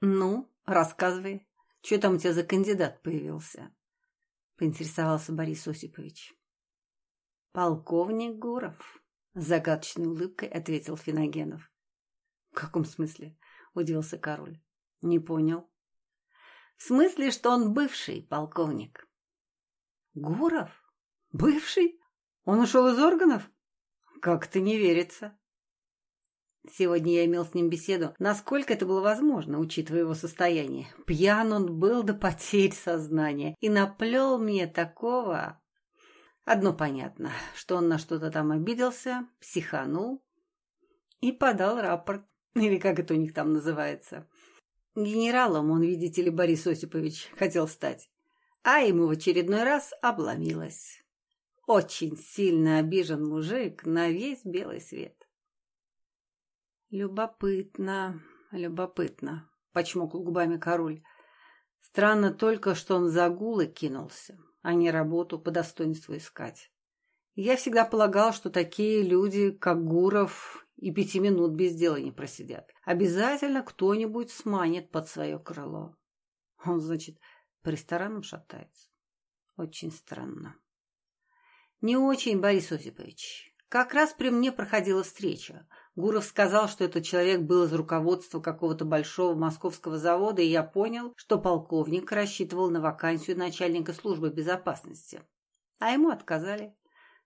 Ну, рассказывай, что там у тебя за кандидат появился? Поинтересовался Борис Осипович. Полковник Гуров, загадочной улыбкой ответил Финогенов. В каком смысле? Удивился король. Не понял. В смысле, что он бывший полковник. Гуров? Бывший? Он ушел из органов? Как-то не верится. Сегодня я имел с ним беседу, насколько это было возможно, учитывая его состояние. Пьян он был до потерь сознания и наплел мне такого... Одно понятно, что он на что-то там обиделся, психанул и подал рапорт, или как это у них там называется. Генералом он, видите ли, Борис Осипович хотел стать, а ему в очередной раз обломилось. Очень сильно обижен мужик на весь белый свет. «Любопытно, любопытно», — почмокал губами король. «Странно только, что он за гулы кинулся, а не работу по достоинству искать. Я всегда полагал, что такие люди, как Гуров, и пяти минут без дела не просидят. Обязательно кто-нибудь сманит под свое крыло. Он, значит, по ресторанам шатается. Очень странно. Не очень, Борис Осипович. Как раз при мне проходила встреча. Гуров сказал, что этот человек был из руководства какого-то большого московского завода, и я понял, что полковник рассчитывал на вакансию начальника службы безопасности. А ему отказали.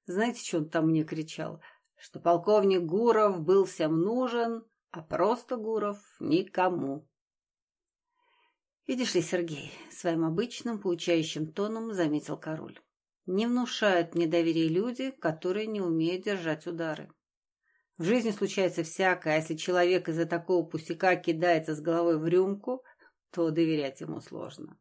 Знаете, что он там мне кричал? Что полковник Гуров был всем нужен, а просто Гуров никому. «Видишь ли, Сергей», — своим обычным поучающим тоном заметил король, «не внушают мне доверие люди, которые не умеют держать удары. В жизни случается всякое, а если человек из-за такого пустяка кидается с головой в рюмку, то доверять ему сложно.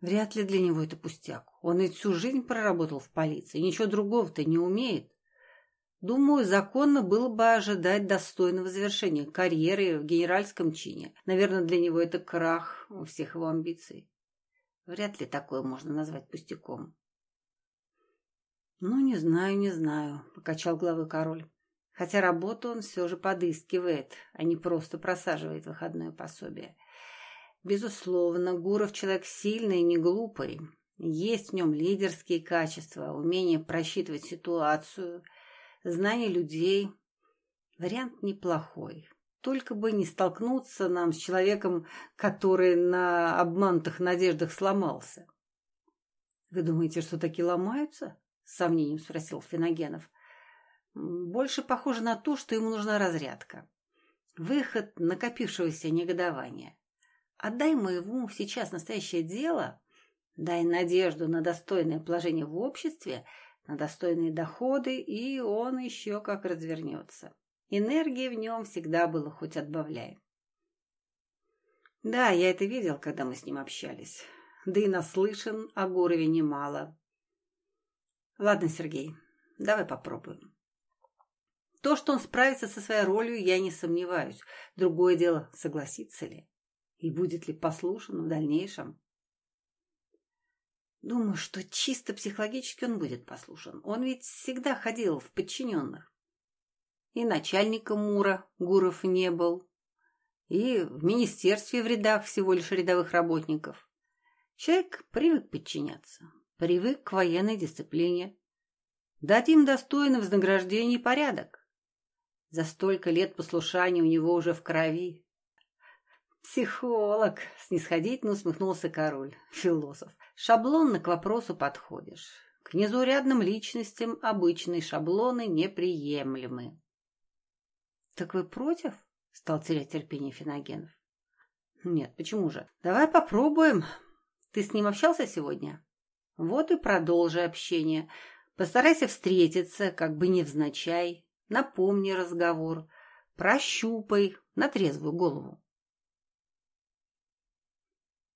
Вряд ли для него это пустяк. Он ведь всю жизнь проработал в полиции, ничего другого-то не умеет. Думаю, законно было бы ожидать достойного завершения карьеры в генеральском чине. Наверное, для него это крах всех его амбиций. Вряд ли такое можно назвать пустяком. «Ну, не знаю, не знаю», — покачал головой король. Хотя работу он все же подыскивает, а не просто просаживает выходное пособие. Безусловно, Гуров человек сильный и не глупый. Есть в нем лидерские качества, умение просчитывать ситуацию, знание людей. Вариант неплохой. Только бы не столкнуться нам с человеком, который на обманутых надеждах сломался. — Вы думаете, что такие ломаются? — с сомнением спросил Финогенов. Больше похоже на то, что ему нужна разрядка. Выход накопившегося негодования. Отдай моему сейчас настоящее дело, дай надежду на достойное положение в обществе, на достойные доходы, и он еще как развернется. Энергии в нем всегда было хоть отбавляй. Да, я это видел, когда мы с ним общались. Да и наслышан о Гурове немало. Ладно, Сергей, давай попробуем. То, что он справится со своей ролью, я не сомневаюсь. Другое дело, согласится ли и будет ли послушан в дальнейшем. Думаю, что чисто психологически он будет послушан. Он ведь всегда ходил в подчиненных. И начальником Мура Гуров не был, и в министерстве в рядах всего лишь рядовых работников. Человек привык подчиняться, привык к военной дисциплине. Дать им достойное вознаграждение и порядок. За столько лет послушания у него уже в крови. Психолог, снисходительно усмехнулся король, философ. Шаблонно к вопросу подходишь. К незаурядным личностям обычные шаблоны неприемлемы. Так вы против? Стал терять терпение Финогенов. Нет, почему же? Давай попробуем. Ты с ним общался сегодня? Вот и продолжи общение. Постарайся встретиться, как бы невзначай, напомни разговор, прощупай на трезвую голову.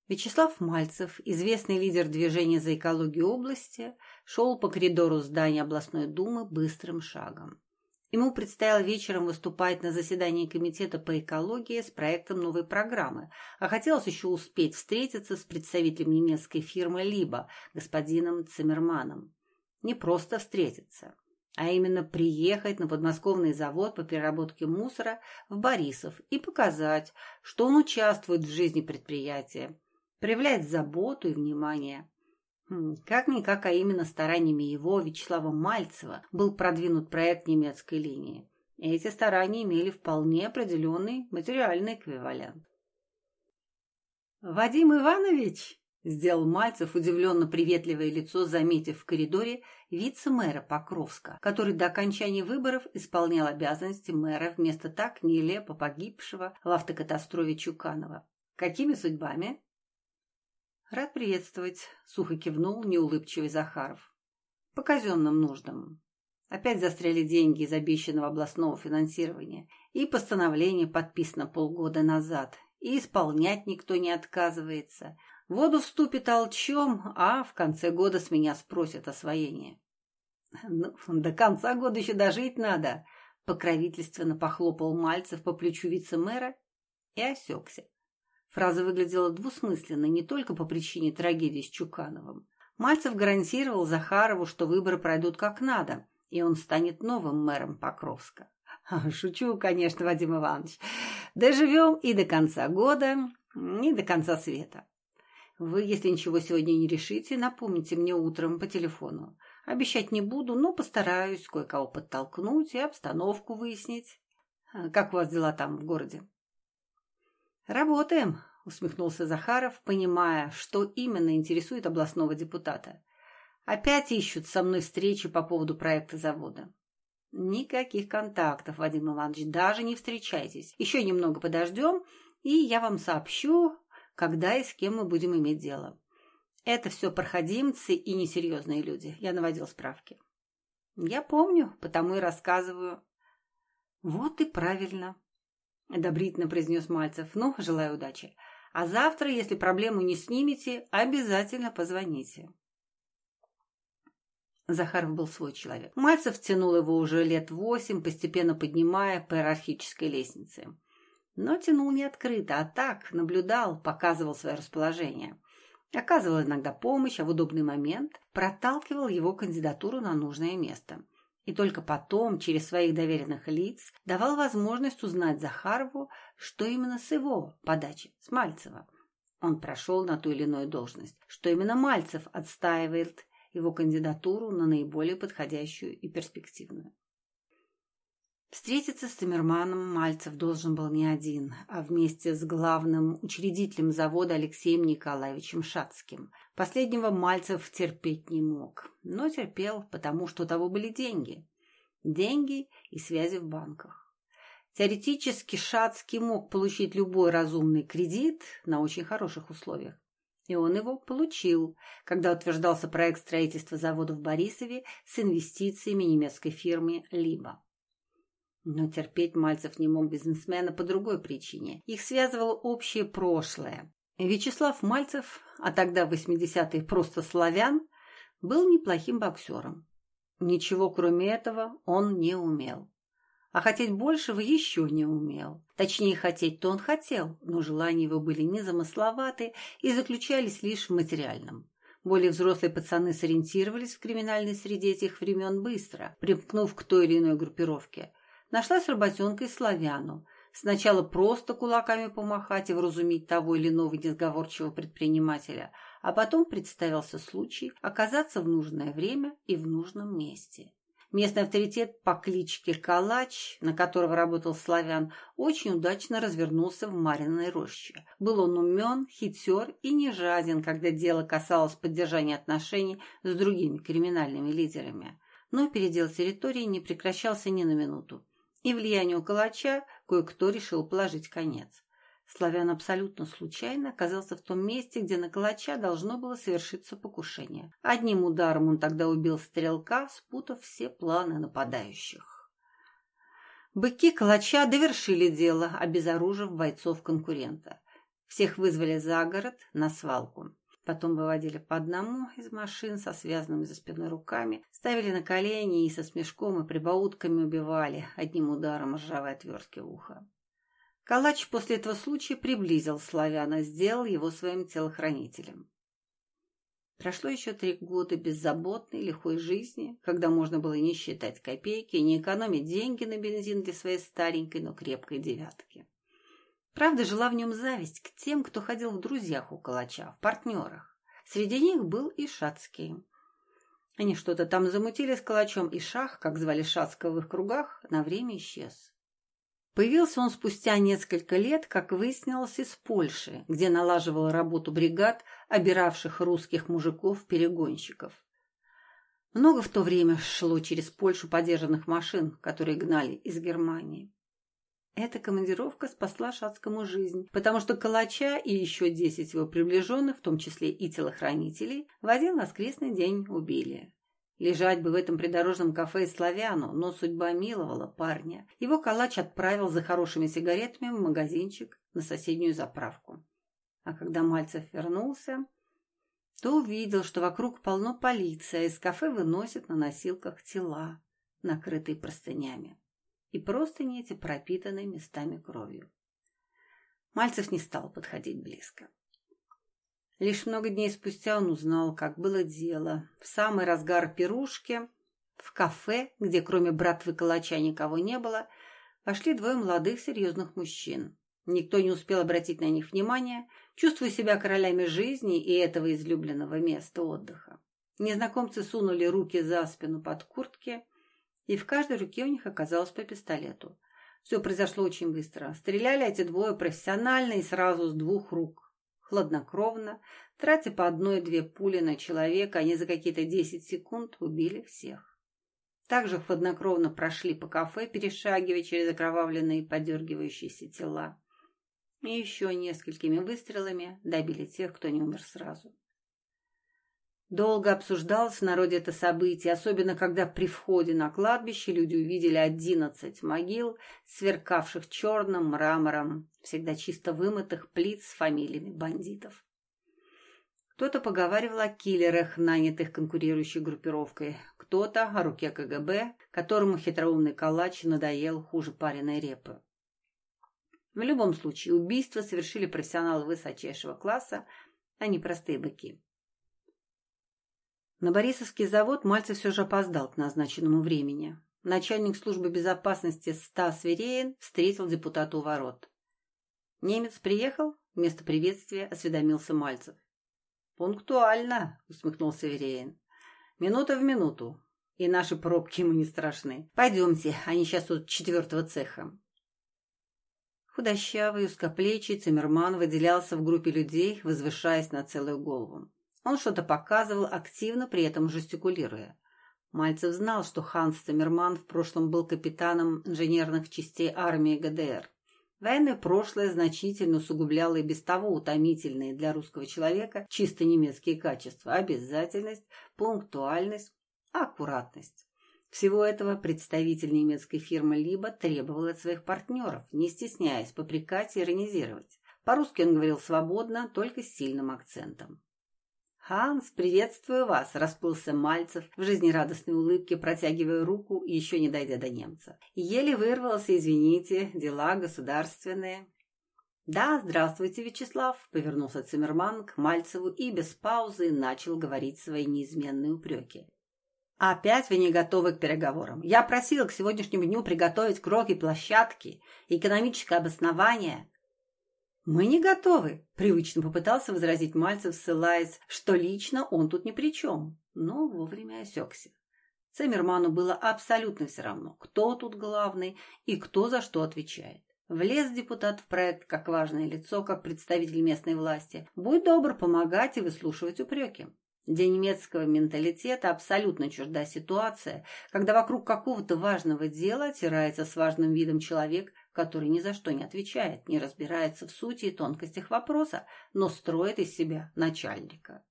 Вячеслав Мальцев, известный лидер движения за экологию области, шел по коридору здания областной думы быстрым шагом. Ему предстояло вечером выступать на заседании комитета по экологии с проектом новой программы, а хотелось еще успеть встретиться с представителем немецкой фирмы «Либо», господином Циммерманом. Не просто встретиться, а именно приехать на подмосковный завод по переработке мусора в Борисов и показать, что он участвует в жизни предприятия, проявляет заботу и внимание. Хм, как-никак, а именно стараниями его, Вячеслава Мальцева, был продвинут проект немецкой линии. Эти старания имели вполне определенный материальный эквивалент. «Вадим Иванович!» — сделал Мальцев удивленно приветливое лицо, заметив в коридоре вице-мэра Покровска, который до окончания выборов исполнял обязанности мэра вместо так нелепо погибшего в автокатастрофе Чуканова. «Какими судьбами?» «Рад приветствовать», — сухо кивнул неулыбчивый Захаров. «По казенным нуждам. Опять застряли деньги из обещанного областного финансирования, и постановление подписано полгода назад, и исполнять никто не отказывается. Воду вступит толчем, а в конце года с меня спросят освоение». «Ну, до конца года еще дожить надо», — покровительственно похлопал Мальцев по плечу вице-мэра и осекся. Фраза выглядела двусмысленно не только по причине трагедии с Чукановым. Мальцев гарантировал Захарову, что выборы пройдут как надо, и он станет новым мэром Покровска. Шучу, конечно, Вадим Иванович. Доживем и до конца года, и до конца света. Вы, если ничего сегодня не решите, напомните мне утром по телефону. Обещать не буду, но постараюсь кое-кого подтолкнуть и обстановку выяснить. Как у вас дела там в городе? «Работаем», — усмехнулся Захаров, понимая, что именно интересует областного депутата. «Опять ищут со мной встречи по поводу проекта завода». «Никаких контактов, Вадим Иванович, даже не встречайтесь. Еще немного подождем, и я вам сообщу, когда и с кем мы будем иметь дело. Это все проходимцы и несерьезные люди. Я наводил справки». «Я помню, потому и рассказываю». «Вот и правильно», — одобрительно произнес Мальцев. «Ну, желаю удачи. А завтра, если проблему не снимете, обязательно позвоните». Захаров был свой человек. Мальцев тянул его уже лет восемь, постепенно поднимая по иерархической лестнице. Но тянул не открыто, а так, наблюдал, показывал свое расположение. Оказывал иногда помощь, а в удобный момент проталкивал его кандидатуру на нужное место – и только потом, через своих доверенных лиц, давал возможность узнать Захарову, что именно с его подачи, с Мальцева. Он прошел на ту или иную должность, что именно Мальцев отстаивает его кандидатуру на наиболее подходящую и перспективную. Встретиться с Тамерманом Мальцев должен был не один, а вместе с главным учредителем завода Алексеем Николаевичем Шацким. Последнего Мальцев терпеть не мог, но терпел, потому что у того были деньги. Деньги и связи в банках. Теоретически Шацкий мог получить любой разумный кредит на очень хороших условиях. И он его получил, когда утверждался проект строительства завода в Борисове с инвестициями немецкой фирмы «Либо». Но терпеть Мальцев не мог бизнесмена по другой причине. Их связывало общее прошлое. Вячеслав Мальцев, а тогда в 80-е просто славян, был неплохим боксером. Ничего кроме этого он не умел. А хотеть большего еще не умел. Точнее, хотеть-то он хотел, но желания его были незамысловаты и заключались лишь в материальном. Более взрослые пацаны сориентировались в криминальной среде этих времен быстро, примкнув к той или иной группировке – Нашлась работенка и славяну. Сначала просто кулаками помахать и вразумить того или иного несговорчивого предпринимателя, а потом представился случай оказаться в нужное время и в нужном месте. Местный авторитет по кличке Калач, на которого работал славян, очень удачно развернулся в Мариной роще. Был он умен, хитер и не жаден, когда дело касалось поддержания отношений с другими криминальными лидерами. Но передел территории не прекращался ни на минуту и влиянию калача кое-кто решил положить конец. Славян абсолютно случайно оказался в том месте, где на калача должно было совершиться покушение. Одним ударом он тогда убил стрелка, спутав все планы нападающих. Быки калача довершили дело, обезоружив бойцов конкурента. Всех вызвали за город на свалку. Потом выводили по одному из машин со связанными за спиной руками, ставили на колени и со смешком и прибаутками убивали одним ударом ржавой отвертки в ухо. Калач после этого случая приблизил славяна, сделал его своим телохранителем. Прошло еще три года беззаботной, лихой жизни, когда можно было не считать копейки не экономить деньги на бензин для своей старенькой, но крепкой девятки. Правда, жила в нем зависть к тем, кто ходил в друзьях у калача, в партнерах. Среди них был и Шацкий. Они что-то там замутили с калачом, и Шах, как звали Шацкого в их кругах, на время исчез. Появился он спустя несколько лет, как выяснилось, из Польши, где налаживал работу бригад, обиравших русских мужиков-перегонщиков. Много в то время шло через Польшу подержанных машин, которые гнали из Германии. Эта командировка спасла Шацкому жизнь, потому что Калача и еще десять его приближенных, в том числе и телохранителей, в один воскресный день убили. Лежать бы в этом придорожном кафе славяну, но судьба миловала парня. Его калач отправил за хорошими сигаретами в магазинчик на соседнюю заправку. А когда Мальцев вернулся, то увидел, что вокруг полно полиция, из кафе выносят на носилках тела, накрытые простынями. И простыни эти пропитаны местами кровью. Мальцев не стал подходить близко. Лишь много дней спустя он узнал, как было дело. В самый разгар пирушки, в кафе, где кроме братвы калача никого не было, вошли двое молодых серьезных мужчин. Никто не успел обратить на них внимания, чувствуя себя королями жизни и этого излюбленного места отдыха. Незнакомцы сунули руки за спину под куртки, и в каждой руке у них оказалось по пистолету. Все произошло очень быстро. Стреляли эти двое профессионально и сразу с двух рук хладнокровно, тратя по одной-две пули на человека, они за какие-то десять секунд убили всех. Также хладнокровно прошли по кафе, перешагивая через окровавленные подергивающиеся тела. И еще несколькими выстрелами добили тех, кто не умер сразу. Долго обсуждалось в народе это событие, особенно когда при входе на кладбище люди увидели одиннадцать могил, сверкавших черным мрамором, всегда чисто вымытых плит с фамилиями бандитов. Кто-то поговаривал о киллерах, нанятых конкурирующей группировкой, кто-то о руке КГБ, которому хитроумный калач надоел хуже пареной репы. В любом случае, убийство совершили профессионалы высочайшего класса, а не простые быки. На Борисовский завод Мальцев все же опоздал к назначенному времени. Начальник службы безопасности Стас Вереин встретил депутата у ворот. «Немец приехал?» — вместо приветствия осведомился Мальцев. «Пунктуально», — усмехнулся Вереин. «Минута в минуту. И наши пробки ему не страшны. Пойдемте, они сейчас тут четвертого цеха». Худощавый, узкоплечий Циммерман выделялся в группе людей, возвышаясь на целую голову. Он что-то показывал, активно при этом жестикулируя. Мальцев знал, что Ханс Циммерман в прошлом был капитаном инженерных частей армии ГДР. Военное прошлое значительно усугубляло и без того утомительные для русского человека чисто немецкие качества – обязательность, пунктуальность, аккуратность. Всего этого представитель немецкой фирмы «Либо» требовал от своих партнеров, не стесняясь попрекать и иронизировать. По-русски он говорил свободно, только с сильным акцентом. «Ханс, приветствую вас!» – расплылся Мальцев в жизнерадостной улыбке, протягивая руку, еще не дойдя до немца. Еле вырвался, извините, дела государственные. «Да, здравствуйте, Вячеслав!» – повернулся Циммерман к Мальцеву и без паузы начал говорить свои неизменные упреки. «Опять вы не готовы к переговорам. Я просил к сегодняшнему дню приготовить кроки площадки, экономическое обоснование. «Мы не готовы», — привычно попытался возразить Мальцев, ссылаясь, что лично он тут ни при чем, но вовремя осекся. Цемерману было абсолютно все равно, кто тут главный и кто за что отвечает. Влез депутат в проект как важное лицо, как представитель местной власти. Будь добр помогать и выслушивать упреки. Для немецкого менталитета абсолютно чужда ситуация, когда вокруг какого-то важного дела отирается с важным видом человек, который ни за что не отвечает, не разбирается в сути и тонкостях вопроса, но строит из себя начальника.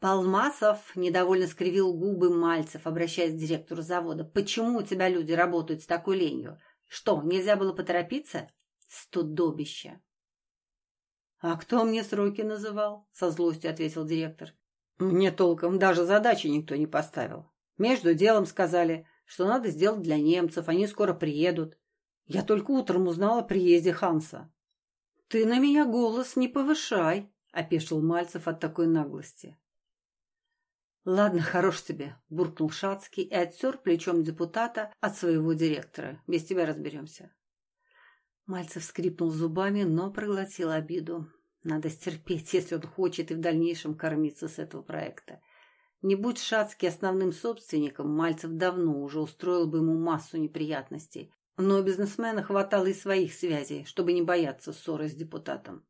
Палмасов недовольно скривил губы Мальцев, обращаясь к директору завода. «Почему у тебя люди работают с такой ленью? Что, нельзя было поторопиться?» «Студобище!» «А кто мне сроки называл?» — со злостью ответил директор. «Мне толком даже задачи никто не поставил. Между делом сказали, что надо сделать для немцев, они скоро приедут. Я только утром узнала о приезде Ханса. «Ты на меня голос не повышай», — опешил Мальцев от такой наглости. «Ладно, хорош тебе», — буркнул Шацкий и оттер плечом депутата от своего директора. «Без тебя разберемся». Мальцев скрипнул зубами, но проглотил обиду. Надо стерпеть, если он хочет и в дальнейшем кормиться с этого проекта. Не будь Шацкий основным собственником, Мальцев давно уже устроил бы ему массу неприятностей. Но у бизнесмена хватало и своих связей, чтобы не бояться ссоры с депутатом.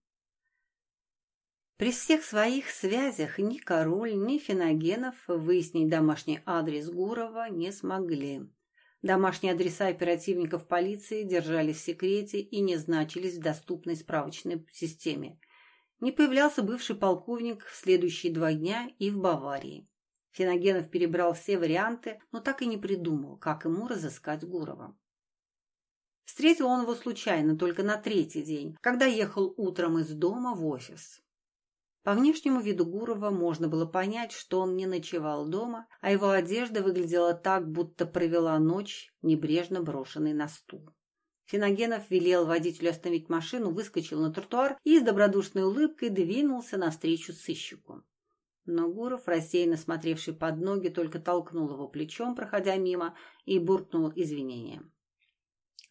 При всех своих связях ни Король, ни Финогенов выяснить домашний адрес Гурова не смогли. Домашние адреса оперативников полиции держали в секрете и не значились в доступной справочной системе. Не появлялся бывший полковник в следующие два дня и в Баварии. Финогенов перебрал все варианты, но так и не придумал, как ему разыскать Гурова. Встретил он его случайно только на третий день, когда ехал утром из дома в офис. По внешнему виду Гурова можно было понять, что он не ночевал дома, а его одежда выглядела так, будто провела ночь, небрежно брошенной на стул. Финогенов велел водителю остановить машину, выскочил на тротуар и с добродушной улыбкой двинулся навстречу сыщику. Но Гуров, рассеянно смотревший под ноги, только толкнул его плечом, проходя мимо, и буркнул извинения.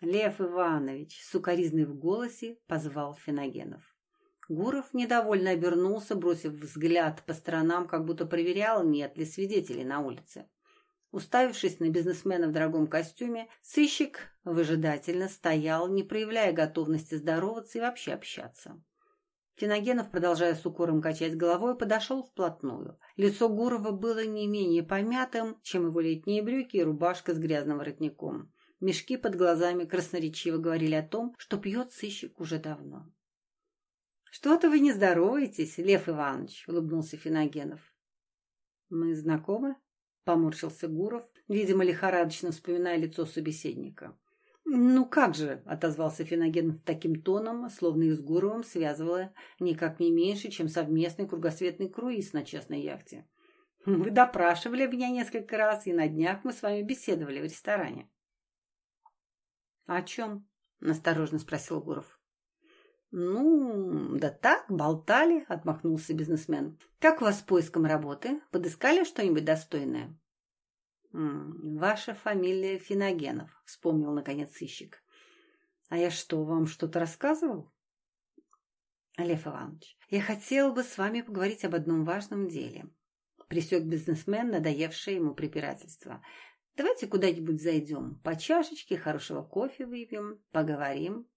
«Лев Иванович!» — сукоризный в голосе позвал Финогенов. Гуров недовольно обернулся, бросив взгляд по сторонам, как будто проверял, нет ли свидетелей на улице. Уставившись на бизнесмена в дорогом костюме, сыщик выжидательно стоял, не проявляя готовности здороваться и вообще общаться. Финогенов, продолжая с укором качать головой, подошел вплотную. Лицо Гурова было не менее помятым, чем его летние брюки и рубашка с грязным воротником. Мешки под глазами красноречиво говорили о том, что пьет сыщик уже давно. «Что-то вы не здороваетесь, Лев Иванович», — улыбнулся Финогенов. «Мы знакомы?» — поморщился Гуров, видимо, лихорадочно вспоминая лицо собеседника. «Ну как же», — отозвался Финогенов таким тоном, словно их с Гуровым связывало никак не меньше, чем совместный кругосветный круиз на частной яхте. «Вы допрашивали меня несколько раз, и на днях мы с вами беседовали в ресторане». «О чем?» — осторожно спросил Гуров. «Ну, да так, болтали», — отмахнулся бизнесмен. «Как у вас с поиском работы? Подыскали что-нибудь достойное?» «Ваша фамилия Финогенов», — вспомнил, наконец, сыщик. «А я что, вам что-то рассказывал?» «Лев Иванович, я хотел бы с вами поговорить об одном важном деле», — присек бизнесмен, надоевшее ему препирательство. «Давайте куда-нибудь зайдем, по чашечке хорошего кофе выпьем, поговорим».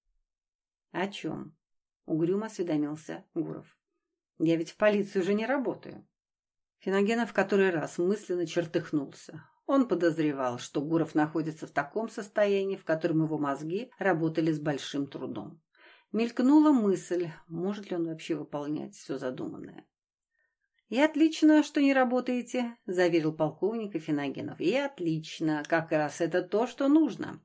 «О чем?» Угрюмо осведомился Гуров. «Я ведь в полиции уже не работаю». Финогенов в который раз мысленно чертыхнулся. Он подозревал, что Гуров находится в таком состоянии, в котором его мозги работали с большим трудом. Мелькнула мысль, может ли он вообще выполнять все задуманное. «И отлично, что не работаете», — заверил полковник Финогенов. «И отлично, как раз это то, что нужно.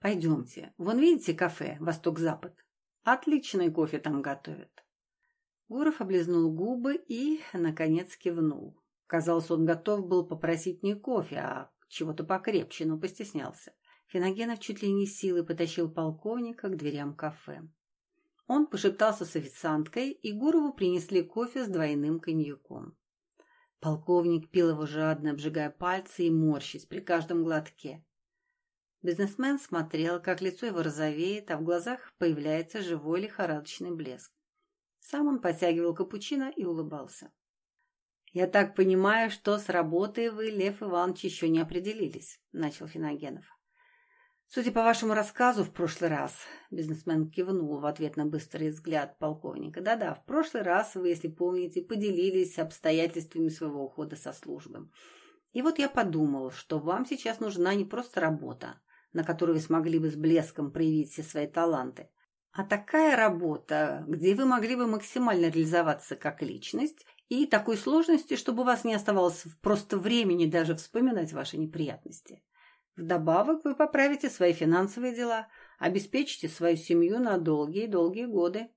Пойдемте, вон видите кафе «Восток-Запад»? Отличный кофе там готовят. Гуров облизнул губы и, наконец, кивнул. Казалось, он готов был попросить не кофе, а чего-то покрепче, но постеснялся. Финогенов чуть ли не силой потащил полковника к дверям кафе. Он пошептался с официанткой, и Гурову принесли кофе с двойным коньяком. Полковник пил его жадно, обжигая пальцы и морщись при каждом глотке. Бизнесмен смотрел, как лицо его розовеет, а в глазах появляется живой лихорадочный блеск. Сам он подтягивал капучино и улыбался. «Я так понимаю, что с работой вы, Лев Иванович, еще не определились», — начал Финогенов. «Судя по вашему рассказу в прошлый раз», — бизнесмен кивнул в ответ на быстрый взгляд полковника. «Да-да, в прошлый раз вы, если помните, поделились обстоятельствами своего ухода со службы. И вот я подумал, что вам сейчас нужна не просто работа, на которой вы смогли бы с блеском проявить все свои таланты, а такая работа, где вы могли бы максимально реализоваться как личность и такой сложности, чтобы у вас не оставалось просто времени даже вспоминать ваши неприятности. Вдобавок вы поправите свои финансовые дела, обеспечите свою семью на долгие-долгие годы.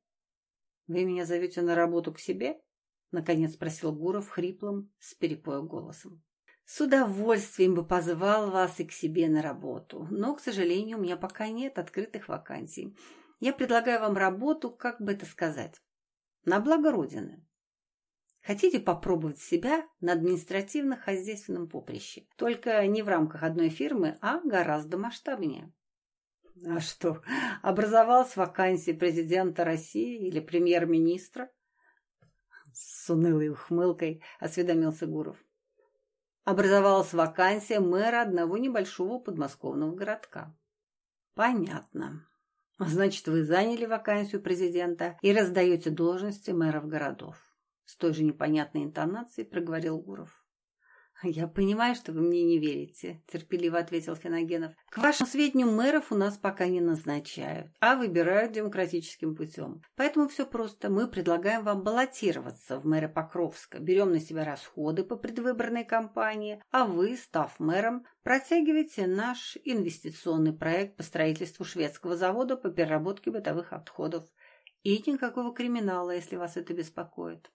«Вы меня зовете на работу к себе?» — наконец спросил Гуров хриплым, с перепоя голосом. С удовольствием бы позвал вас и к себе на работу, но, к сожалению, у меня пока нет открытых вакансий. Я предлагаю вам работу, как бы это сказать, на благо Родины. Хотите попробовать себя на административно-хозяйственном поприще, только не в рамках одной фирмы, а гораздо масштабнее. А что, образовалась вакансия президента России или премьер-министра? С унылой ухмылкой осведомился Гуров. Образовалась вакансия мэра одного небольшого подмосковного городка. Понятно. Значит, вы заняли вакансию президента и раздаете должности мэров городов. С той же непонятной интонацией проговорил Гуров. «Я понимаю, что вы мне не верите», – терпеливо ответил Финогенов. «К вашему сведению, мэров у нас пока не назначают, а выбирают демократическим путем. Поэтому все просто. Мы предлагаем вам баллотироваться в мэра Покровска, берем на себя расходы по предвыборной кампании, а вы, став мэром, протягиваете наш инвестиционный проект по строительству шведского завода по переработке бытовых отходов. И никакого криминала, если вас это беспокоит».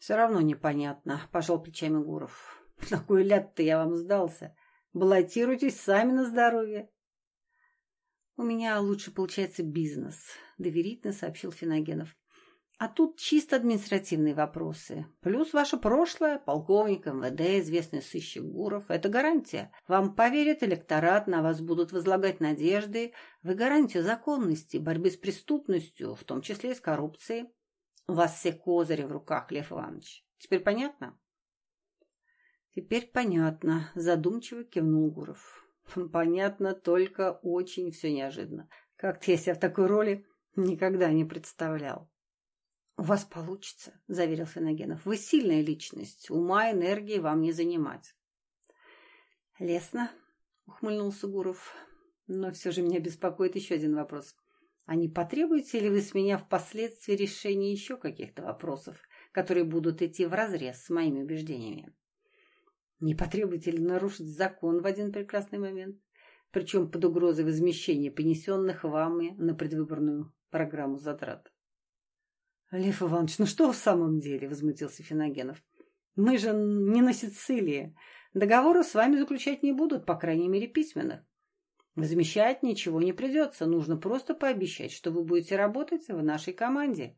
Все равно непонятно, пожал плечами Гуров. На кой ляд-то я вам сдался? Баллотируйтесь сами на здоровье. У меня лучше получается бизнес, доверительно сообщил Финогенов. А тут чисто административные вопросы. Плюс ваше прошлое, полковник МВД, известный сыщик Гуров. Это гарантия. Вам поверят электорат, на вас будут возлагать надежды. Вы гарантия законности, борьбы с преступностью, в том числе и с коррупцией. У вас все козыри в руках, Лев Иванович. Теперь понятно? Теперь понятно, задумчиво кивнул Гуров. Понятно, только очень все неожиданно. Как-то я себя в такой роли никогда не представлял. «У вас получится», — заверил Феногенов. «Вы сильная личность, ума, энергии вам не занимать». «Лесно», — ухмыльнулся Гуров. «Но все же меня беспокоит еще один вопрос. А не потребуете ли вы с меня впоследствии решения еще каких-то вопросов, которые будут идти вразрез с моими убеждениями? Не потребуете ли нарушить закон в один прекрасный момент, причем под угрозой возмещения понесенных вами на предвыборную программу затрат? Лев Иванович, ну что в самом деле, возмутился Финогенов. Мы же не на Сицилии. Договоры с вами заключать не будут, по крайней мере, письменных. Замещать ничего не придется, нужно просто пообещать, что вы будете работать в нашей команде.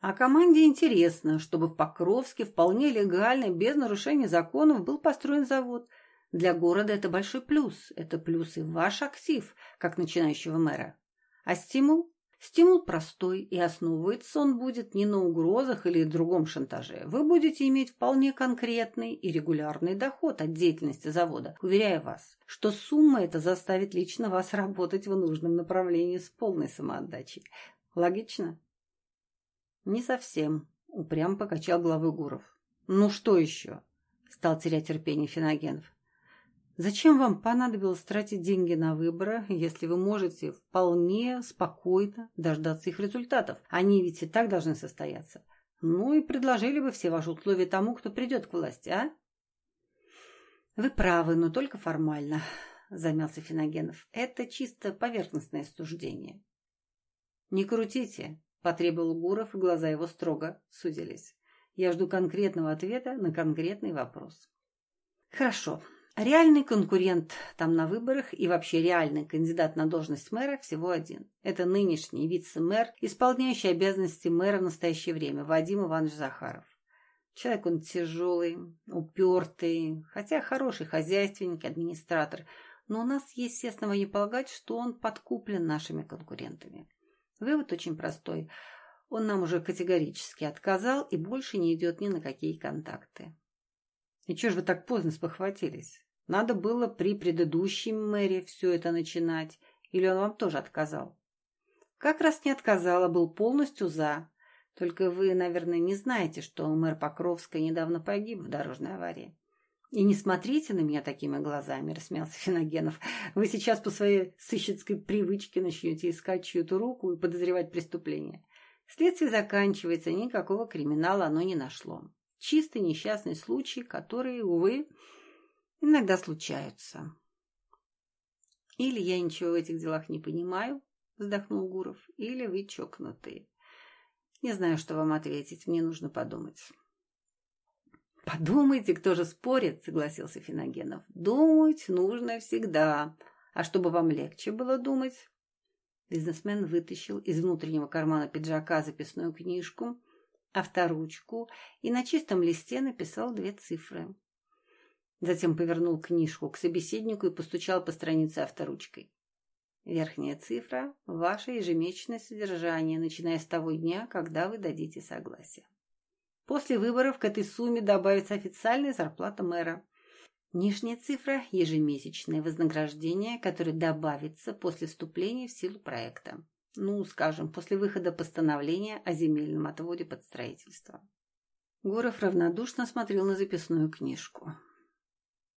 А команде интересно, чтобы в Покровске вполне легально, без нарушения законов, был построен завод. Для города это большой плюс. Это плюс и ваш актив, как начинающего мэра. А стимул? Стимул простой, и основывается он будет не на угрозах или другом шантаже. Вы будете иметь вполне конкретный и регулярный доход от деятельности завода. Уверяю вас, что сумма эта заставит лично вас работать в нужном направлении с полной самоотдачей. Логично? Не совсем, упрям покачал головой Гуров. Ну что еще? Стал терять терпение Финогенов. Зачем вам понадобилось тратить деньги на выборы, если вы можете вполне спокойно дождаться их результатов? Они ведь и так должны состояться. Ну и предложили бы все ваши условия тому, кто придет к власти, а? Вы правы, но только формально, замялся Финогенов. Это чисто поверхностное суждение. Не крутите, потребовал Гуров, и глаза его строго судились. Я жду конкретного ответа на конкретный вопрос. Хорошо, Реальный конкурент там на выборах и вообще реальный кандидат на должность мэра всего один. Это нынешний вице-мэр, исполняющий обязанности мэра в настоящее время, Вадим Иванович Захаров. Человек он тяжелый, упертый, хотя хороший хозяйственник, администратор. Но у нас есть все основания полагать, что он подкуплен нашими конкурентами. Вывод очень простой. Он нам уже категорически отказал и больше не идет ни на какие контакты. И чего же вы так поздно спохватились? Надо было при предыдущей мэре все это начинать. Или он вам тоже отказал? Как раз не отказал, а был полностью за. Только вы, наверное, не знаете, что мэр Покровская недавно погиб в дорожной аварии. И не смотрите на меня такими глазами, рассмеялся Финогенов. Вы сейчас по своей сыщицкой привычке начнете искать чью-то руку и подозревать преступление. Следствие заканчивается, никакого криминала оно не нашло. Чистый несчастный случай, который, увы, иногда случаются. Или я ничего в этих делах не понимаю, вздохнул Гуров, или вы чокнутые. Не знаю, что вам ответить, мне нужно подумать. Подумайте, кто же спорит, согласился Финогенов. Думать нужно всегда. А чтобы вам легче было думать, Бизнесмен вытащил из внутреннего кармана пиджака записную книжку, авторучку и на чистом листе написал две цифры. Затем повернул книжку к собеседнику и постучал по странице авторучкой. Верхняя цифра – ваше ежемесячное содержание, начиная с того дня, когда вы дадите согласие. После выборов к этой сумме добавится официальная зарплата мэра. Нижняя цифра – ежемесячное вознаграждение, которое добавится после вступления в силу проекта. Ну, скажем, после выхода постановления о земельном отводе под строительство. Гуров равнодушно смотрел на записную книжку.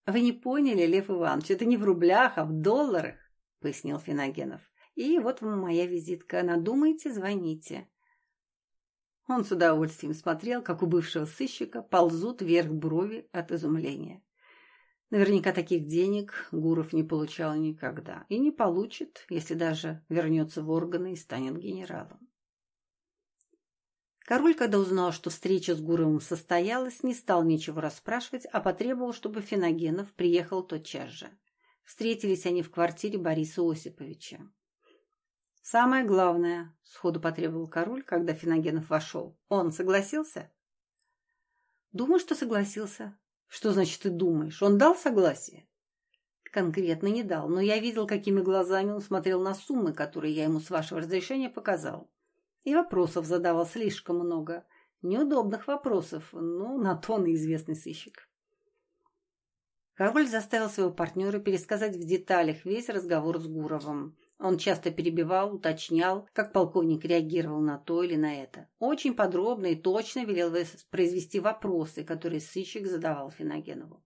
«Вы не поняли, Лев Иванович, это не в рублях, а в долларах», — пояснил Финогенов. «И вот вам моя визитка. Надумайте, звоните». Он с удовольствием смотрел, как у бывшего сыщика ползут вверх брови от изумления. Наверняка таких денег Гуров не получал никогда. И не получит, если даже вернется в органы и станет генералом. Король, когда узнал, что встреча с Гуровым состоялась, не стал ничего расспрашивать, а потребовал, чтобы Финогенов приехал тотчас же. Встретились они в квартире Бориса Осиповича. «Самое главное», — сходу потребовал король, когда Финогенов вошел. «Он согласился?» «Думаю, что согласился». «Что значит ты думаешь? Он дал согласие?» «Конкретно не дал, но я видел, какими глазами он смотрел на суммы, которые я ему с вашего разрешения показал. И вопросов задавал слишком много. Неудобных вопросов, ну, на то он известный сыщик. Король заставил своего партнера пересказать в деталях весь разговор с Гуровым. Он часто перебивал, уточнял, как полковник реагировал на то или на это. Очень подробно и точно велел произвести вопросы, которые сыщик задавал Финогенову.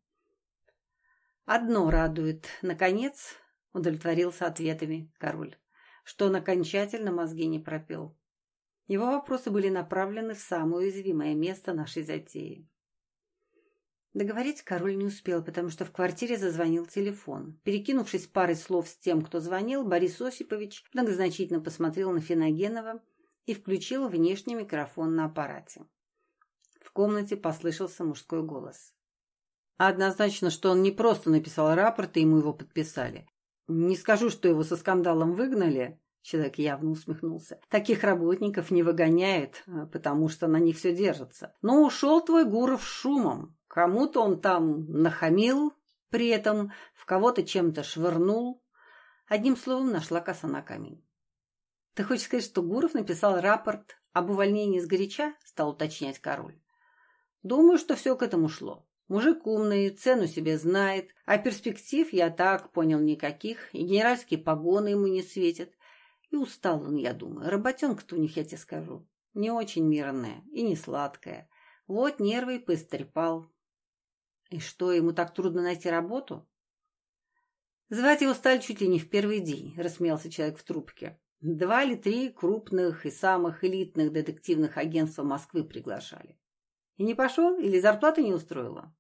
Одно радует. Наконец, удовлетворился ответами король, что он окончательно мозги не пропил. Его вопросы были направлены в самое уязвимое место нашей затеи. Договорить король не успел, потому что в квартире зазвонил телефон. Перекинувшись парой слов с тем, кто звонил, Борис Осипович многозначительно посмотрел на Финогенова и включил внешний микрофон на аппарате. В комнате послышался мужской голос. Однозначно, что он не просто написал рапорт, и ему его подписали. Не скажу, что его со скандалом выгнали, Человек явно усмехнулся. Таких работников не выгоняют, а, потому что на них все держится. Но ушел твой Гуров шумом. Кому-то он там нахамил, при этом в кого-то чем-то швырнул. Одним словом, нашла коса на камень. Ты хочешь сказать, что Гуров написал рапорт об увольнении с горяча? Стал уточнять король. Думаю, что все к этому шло. Мужик умный, цену себе знает, а перспектив, я так понял, никаких, и генеральские погоны ему не светят. И устал он, я думаю. Работенка-то у них, я тебе скажу, не очень мирная и не сладкая. Вот нервы и поистрепал. И что, ему так трудно найти работу? Звать его стали чуть ли не в первый день, рассмеялся человек в трубке. Два или три крупных и самых элитных детективных агентства Москвы приглашали. И не пошел или зарплата не устроила?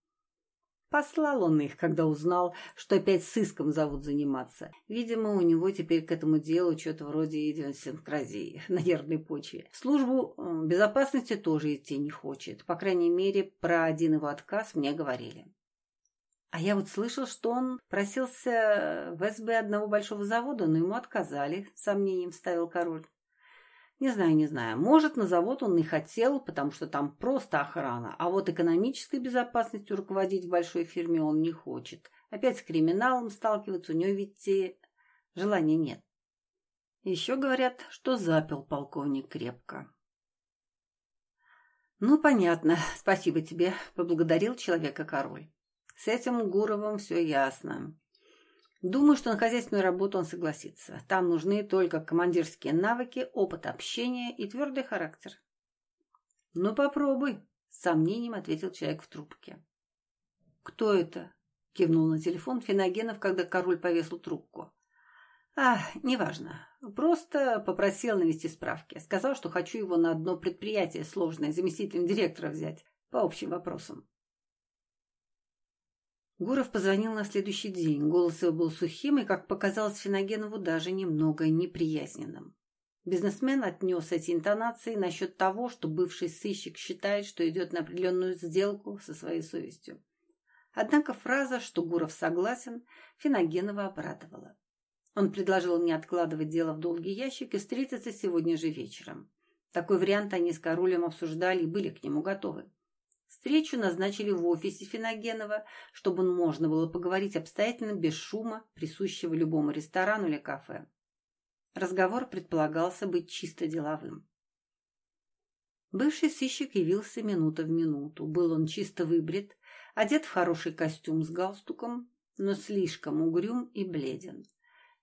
Послал он их, когда узнал, что опять сыском зовут заниматься. Видимо, у него теперь к этому делу что-то вроде идиосинкразии на нервной почве. Службу безопасности тоже идти не хочет. По крайней мере, про один его отказ мне говорили. А я вот слышал, что он просился в СБ одного большого завода, но ему отказали, сомнением ставил король. Не знаю, не знаю. Может, на завод он и хотел, потому что там просто охрана. А вот экономической безопасностью руководить в большой фирме он не хочет. Опять с криминалом сталкиваться у него ведь и желания нет. Еще говорят, что запил полковник крепко. «Ну, понятно. Спасибо тебе», — поблагодарил человека король. «С этим Гуровым все ясно. Думаю, что на хозяйственную работу он согласится. Там нужны только командирские навыки, опыт общения и твердый характер. «Ну, попробуй», — с сомнением ответил человек в трубке. «Кто это?» — кивнул на телефон Финогенов, когда король повесил трубку. «А, неважно. Просто попросил навести справки. Сказал, что хочу его на одно предприятие сложное заместителем директора взять по общим вопросам. Гуров позвонил на следующий день. Голос его был сухим и, как показалось Финогенову, даже немного неприязненным. Бизнесмен отнес эти интонации насчет того, что бывший сыщик считает, что идет на определенную сделку со своей совестью. Однако фраза, что Гуров согласен, Финогенова обрадовала. Он предложил мне откладывать дело в долгий ящик и встретиться сегодня же вечером. Такой вариант они с Королем обсуждали и были к нему готовы. Встречу назначили в офисе Финогенова, чтобы можно было поговорить обстоятельно, без шума, присущего любому ресторану или кафе. Разговор предполагался быть чисто деловым. Бывший сыщик явился минута в минуту. Был он чисто выбрит, одет в хороший костюм с галстуком, но слишком угрюм и бледен.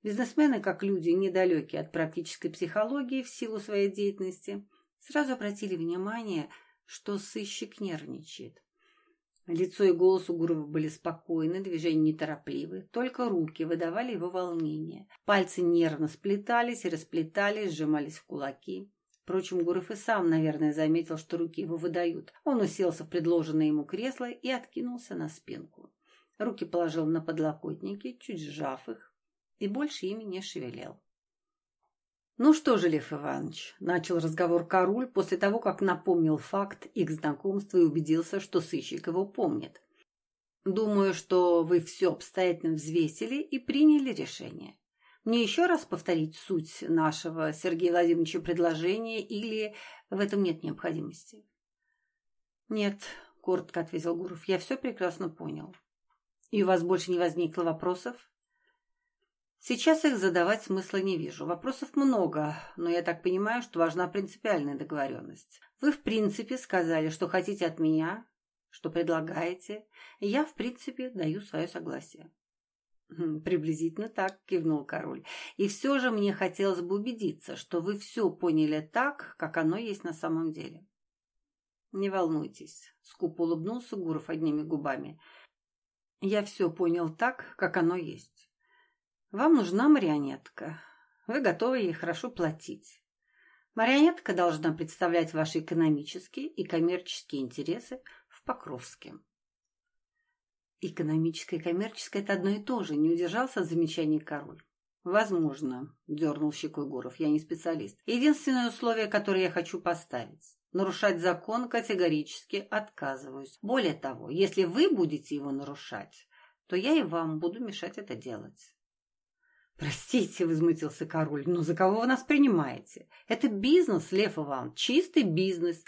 Бизнесмены, как люди, недалекие от практической психологии в силу своей деятельности, сразу обратили внимание – что сыщик нервничает. Лицо и голос у Гурова были спокойны, движения неторопливы, только руки выдавали его волнение. Пальцы нервно сплетались и расплетались, сжимались в кулаки. Впрочем, Гуров и сам, наверное, заметил, что руки его выдают. Он уселся в предложенное ему кресло и откинулся на спинку. Руки положил на подлокотники, чуть сжав их, и больше ими не шевелел. «Ну что же, Лев Иванович», — начал разговор Каруль после того, как напомнил факт их знакомства и убедился, что сыщик его помнит. «Думаю, что вы все обстоятельно взвесили и приняли решение. Мне еще раз повторить суть нашего Сергея Владимировича предложения или в этом нет необходимости?» «Нет», — коротко ответил Гуров, — «я все прекрасно понял». «И у вас больше не возникло вопросов?» Сейчас их задавать смысла не вижу. Вопросов много, но я так понимаю, что важна принципиальная договоренность. Вы, в принципе, сказали, что хотите от меня, что предлагаете, я, в принципе, даю свое согласие. Хм, «Приблизительно так», — кивнул король. «И все же мне хотелось бы убедиться, что вы все поняли так, как оно есть на самом деле». «Не волнуйтесь», — скупо улыбнулся Гуров одними губами. «Я все понял так, как оно есть». Вам нужна марионетка. Вы готовы ей хорошо платить. Марионетка должна представлять ваши экономические и коммерческие интересы в Покровске. Экономическое и коммерческое – это одно и то же, не удержался от замечаний король. «Возможно», – дернул щекой Гуров, – «я не специалист. Единственное условие, которое я хочу поставить – нарушать закон категорически отказываюсь. Более того, если вы будете его нарушать, то я и вам буду мешать это делать. «Простите», — возмутился король, — «но за кого вы нас принимаете? Это бизнес, Лев Иванович, чистый бизнес.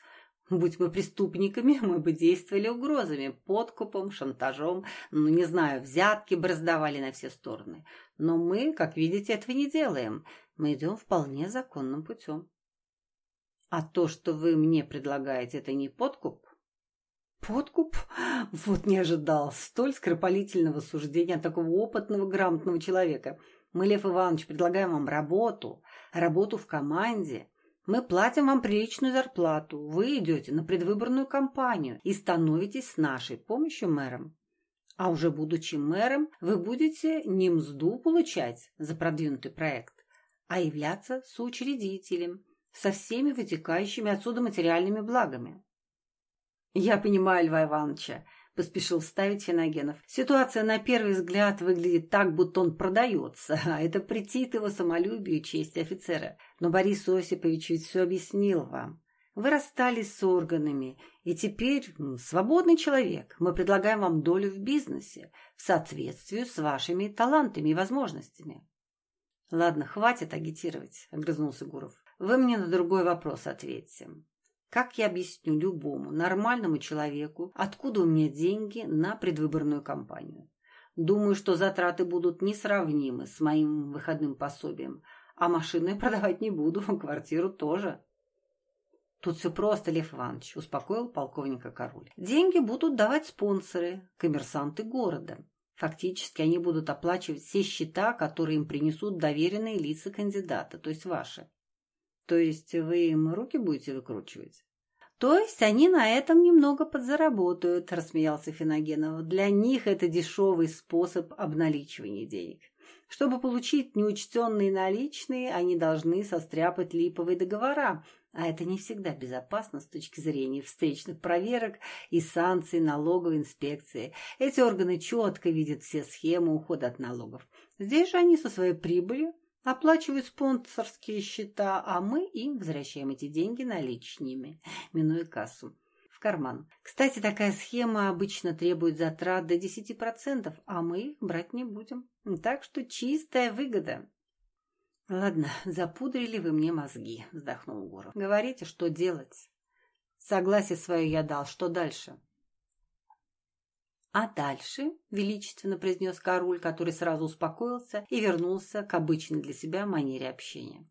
Будь мы преступниками, мы бы действовали угрозами, подкупом, шантажом, ну, не знаю, взятки бы раздавали на все стороны. Но мы, как видите, этого не делаем. Мы идем вполне законным путем». «А то, что вы мне предлагаете, это не подкуп?» Подкуп? Вот не ожидал столь скоропалительного суждения такого опытного, грамотного человека. Мы, Лев Иванович, предлагаем вам работу, работу в команде. Мы платим вам приличную зарплату. Вы идете на предвыборную кампанию и становитесь с нашей помощью мэром. А уже будучи мэром, вы будете не мзду получать за продвинутый проект, а являться соучредителем со всеми вытекающими отсюда материальными благами. Я понимаю Льва Ивановича, — поспешил вставить Финогенов. «Ситуация на первый взгляд выглядит так, будто он продается, а это претит его самолюбию и чести офицера. Но Борис Осипович ведь все объяснил вам. Вы расстались с органами, и теперь свободный человек. Мы предлагаем вам долю в бизнесе в соответствии с вашими талантами и возможностями». «Ладно, хватит агитировать», — огрызнулся Гуров. «Вы мне на другой вопрос ответьте. Как я объясню любому нормальному человеку, откуда у меня деньги на предвыборную кампанию? Думаю, что затраты будут несравнимы с моим выходным пособием, а машины я продавать не буду, квартиру тоже. Тут все просто, Лев Иванович, успокоил полковника Король. Деньги будут давать спонсоры, коммерсанты города. Фактически они будут оплачивать все счета, которые им принесут доверенные лица кандидата, то есть ваши. То есть вы им руки будете выкручивать? То есть они на этом немного подзаработают, рассмеялся Финогенов. Для них это дешевый способ обналичивания денег. Чтобы получить неучтенные наличные, они должны состряпать липовые договора, а это не всегда безопасно с точки зрения встречных проверок и санкций налоговой инспекции. Эти органы четко видят все схемы ухода от налогов. Здесь же они со своей прибылью оплачивают спонсорские счета, а мы им возвращаем эти деньги наличными, минуя кассу, в карман. Кстати, такая схема обычно требует затрат до 10%, а мы их брать не будем. Так что чистая выгода. Ладно, запудрили вы мне мозги, вздохнул Гуров. Говорите, что делать? Согласие свое я дал, что дальше? А дальше, величественно произнес король, который сразу успокоился и вернулся к обычной для себя манере общения.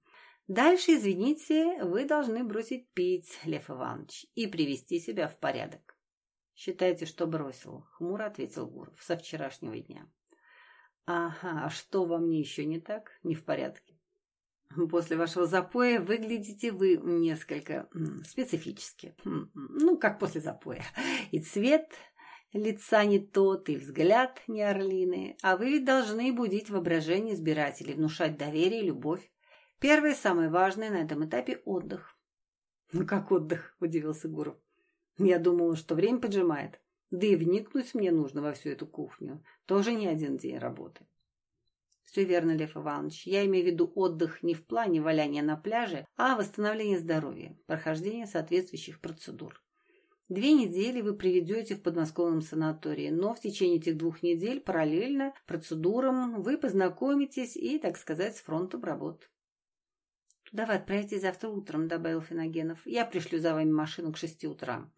Дальше, извините, вы должны бросить пить, Лев Иванович, и привести себя в порядок. Считайте, что бросил, хмуро ответил Гуров, со вчерашнего дня. Ага, а что во мне еще не так? Не в порядке. После вашего запоя выглядите вы несколько специфически. Ну, как после запоя. И цвет лица не тот, и взгляд не орлиный. А вы ведь должны будить воображение избирателей, внушать доверие и любовь. Первое, самое важное на этом этапе – отдых. «Ну как отдых?» – удивился Гуров. «Я думала, что время поджимает. Да и вникнуть мне нужно во всю эту кухню. Тоже не один день работы». Все верно, Лев Иванович. Я имею в виду отдых не в плане валяния на пляже, а восстановление здоровья, прохождение соответствующих процедур. Две недели вы проведете в подмосковном санатории, но в течение этих двух недель параллельно процедурам вы познакомитесь и, так сказать, с фронтом работ. «Туда вы отправитесь завтра утром», — добавил Финогенов. «Я пришлю за вами машину к шести утра.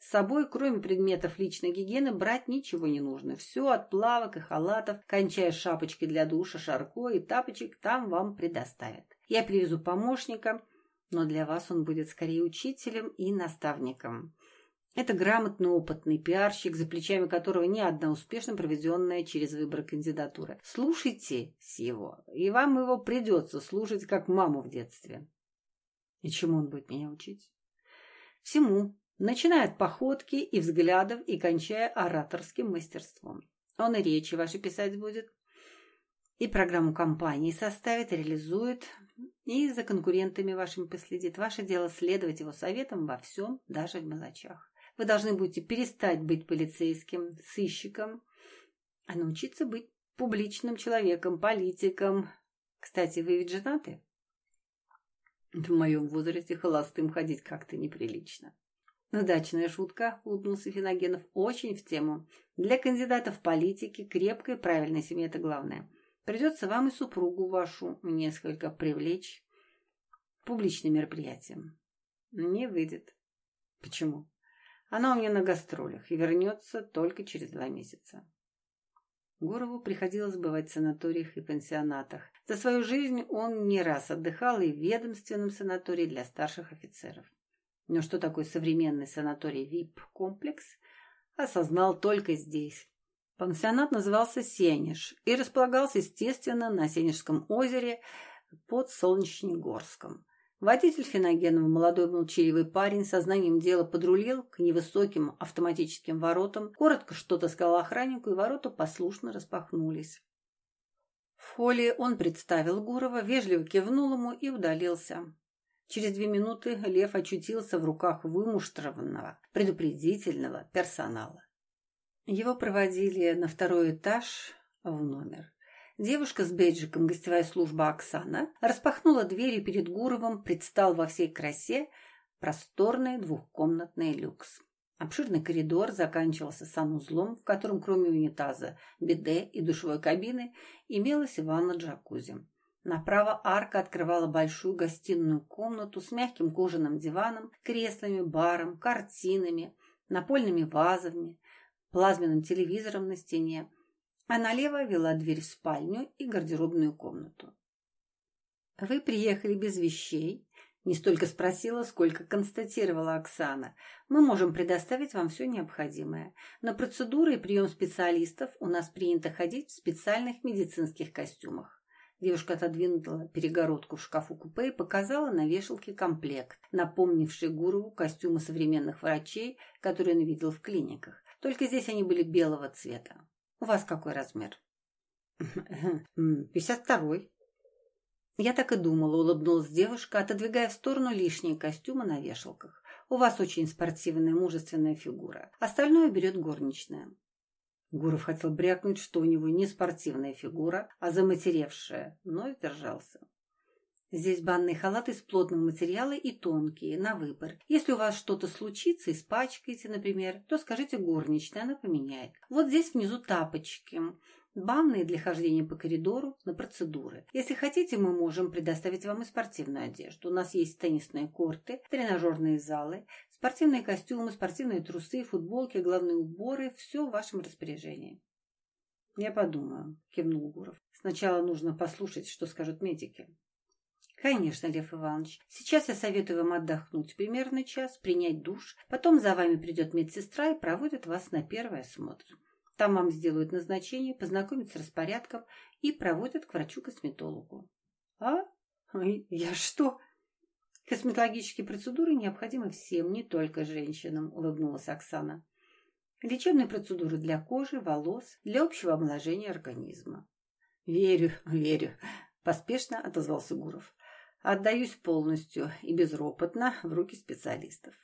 С собой, кроме предметов личной гигиены, брать ничего не нужно. Все от плавок и халатов, кончая шапочкой для душа, шарко и тапочек, там вам предоставят. Я привезу помощника, но для вас он будет скорее учителем и наставником. Это грамотный, опытный пиарщик, за плечами которого ни одна успешно проведенная через выбор кандидатура. Слушайте с его, и вам его придется слушать, как маму в детстве. И чему он будет меня учить? Всему, начиная от походки и взглядов и кончая ораторским мастерством. Он и речи ваши писать будет, и программу компании составит, реализует, и за конкурентами вашими последит. Ваше дело следовать его советам во всем, даже в мелочах. Вы должны будете перестать быть полицейским, сыщиком, а научиться быть публичным человеком, политиком. Кстати, вы ведь женаты? В моем возрасте холостым ходить как-то неприлично. Удачная шутка, улыбнулся Финогенов, очень в тему. Для кандидата в политики крепкая и правильная семья – это главное. Придется вам и супругу вашу несколько привлечь публичным мероприятием. Не выйдет. Почему? Она у меня на гастролях и вернется только через два месяца. Горову приходилось бывать в санаториях и пансионатах. За свою жизнь он не раз отдыхал и в ведомственном санатории для старших офицеров. Но что такое современный санаторий ВИП-комплекс, осознал только здесь. Пансионат назывался «Сенеж» и располагался, естественно, на Сенежском озере под Солнечнегорском. Водитель Финогенова, молодой молчаливый парень, со знанием дела подрулил к невысоким автоматическим воротам, коротко что-то сказал охраннику, и ворота послушно распахнулись. В холле он представил Гурова, вежливо кивнул ему и удалился. Через две минуты Лев очутился в руках вымуштрованного, предупредительного персонала. Его проводили на второй этаж в номер. Девушка с бейджиком «Гостевая служба Оксана» распахнула двери перед Гуровым, предстал во всей красе просторный двухкомнатный люкс. Обширный коридор заканчивался санузлом, в котором кроме унитаза, биде и душевой кабины имелась ванна-джакузи. Направо арка открывала большую гостиную комнату с мягким кожаным диваном, креслами, баром, картинами, напольными вазами, плазменным телевизором на стене, а налево вела дверь в спальню и гардеробную комнату. «Вы приехали без вещей?» Не столько спросила, сколько констатировала Оксана. «Мы можем предоставить вам все необходимое. На процедуры и прием специалистов у нас принято ходить в специальных медицинских костюмах. Девушка отодвинула перегородку в шкафу купе и показала на вешалке комплект, напомнивший Гурову костюмы современных врачей, которые он видел в клиниках. Только здесь они были белого цвета. У вас какой размер? Пятьдесят второй. Я так и думала, улыбнулась девушка, отодвигая в сторону лишние костюмы на вешалках. У вас очень спортивная, мужественная фигура. Остальное берет горничная. Гуров хотел брякнуть, что у него не спортивная фигура, а заматеревшая, но сдержался. Здесь банные халаты из плотного материала и тонкие, на выбор. Если у вас что-то случится, испачкаете, например, то скажите горничной, она поменяет. Вот здесь внизу тапочки. банные для хождения по коридору, на процедуры. Если хотите, мы можем предоставить вам и спортивную одежду. У нас есть теннисные корты, тренажерные залы, спортивные костюмы, спортивные трусы, футболки, головные уборы. Все в вашем распоряжении. Я подумаю, кивнул Гуров. Сначала нужно послушать, что скажут медики. Конечно, Лев Иванович. Сейчас я советую вам отдохнуть примерно час, принять душ. Потом за вами придет медсестра и проводит вас на первый осмотр. Там вам сделают назначение, познакомят с распорядком и проводят к врачу-косметологу. А? Я что? Косметологические процедуры необходимы всем, не только женщинам, улыбнулась Оксана. Лечебные процедуры для кожи, волос, для общего омоложения организма. Верю, верю, поспешно отозвался Гуров. Отдаюсь полностью и безропотно в руки специалистов.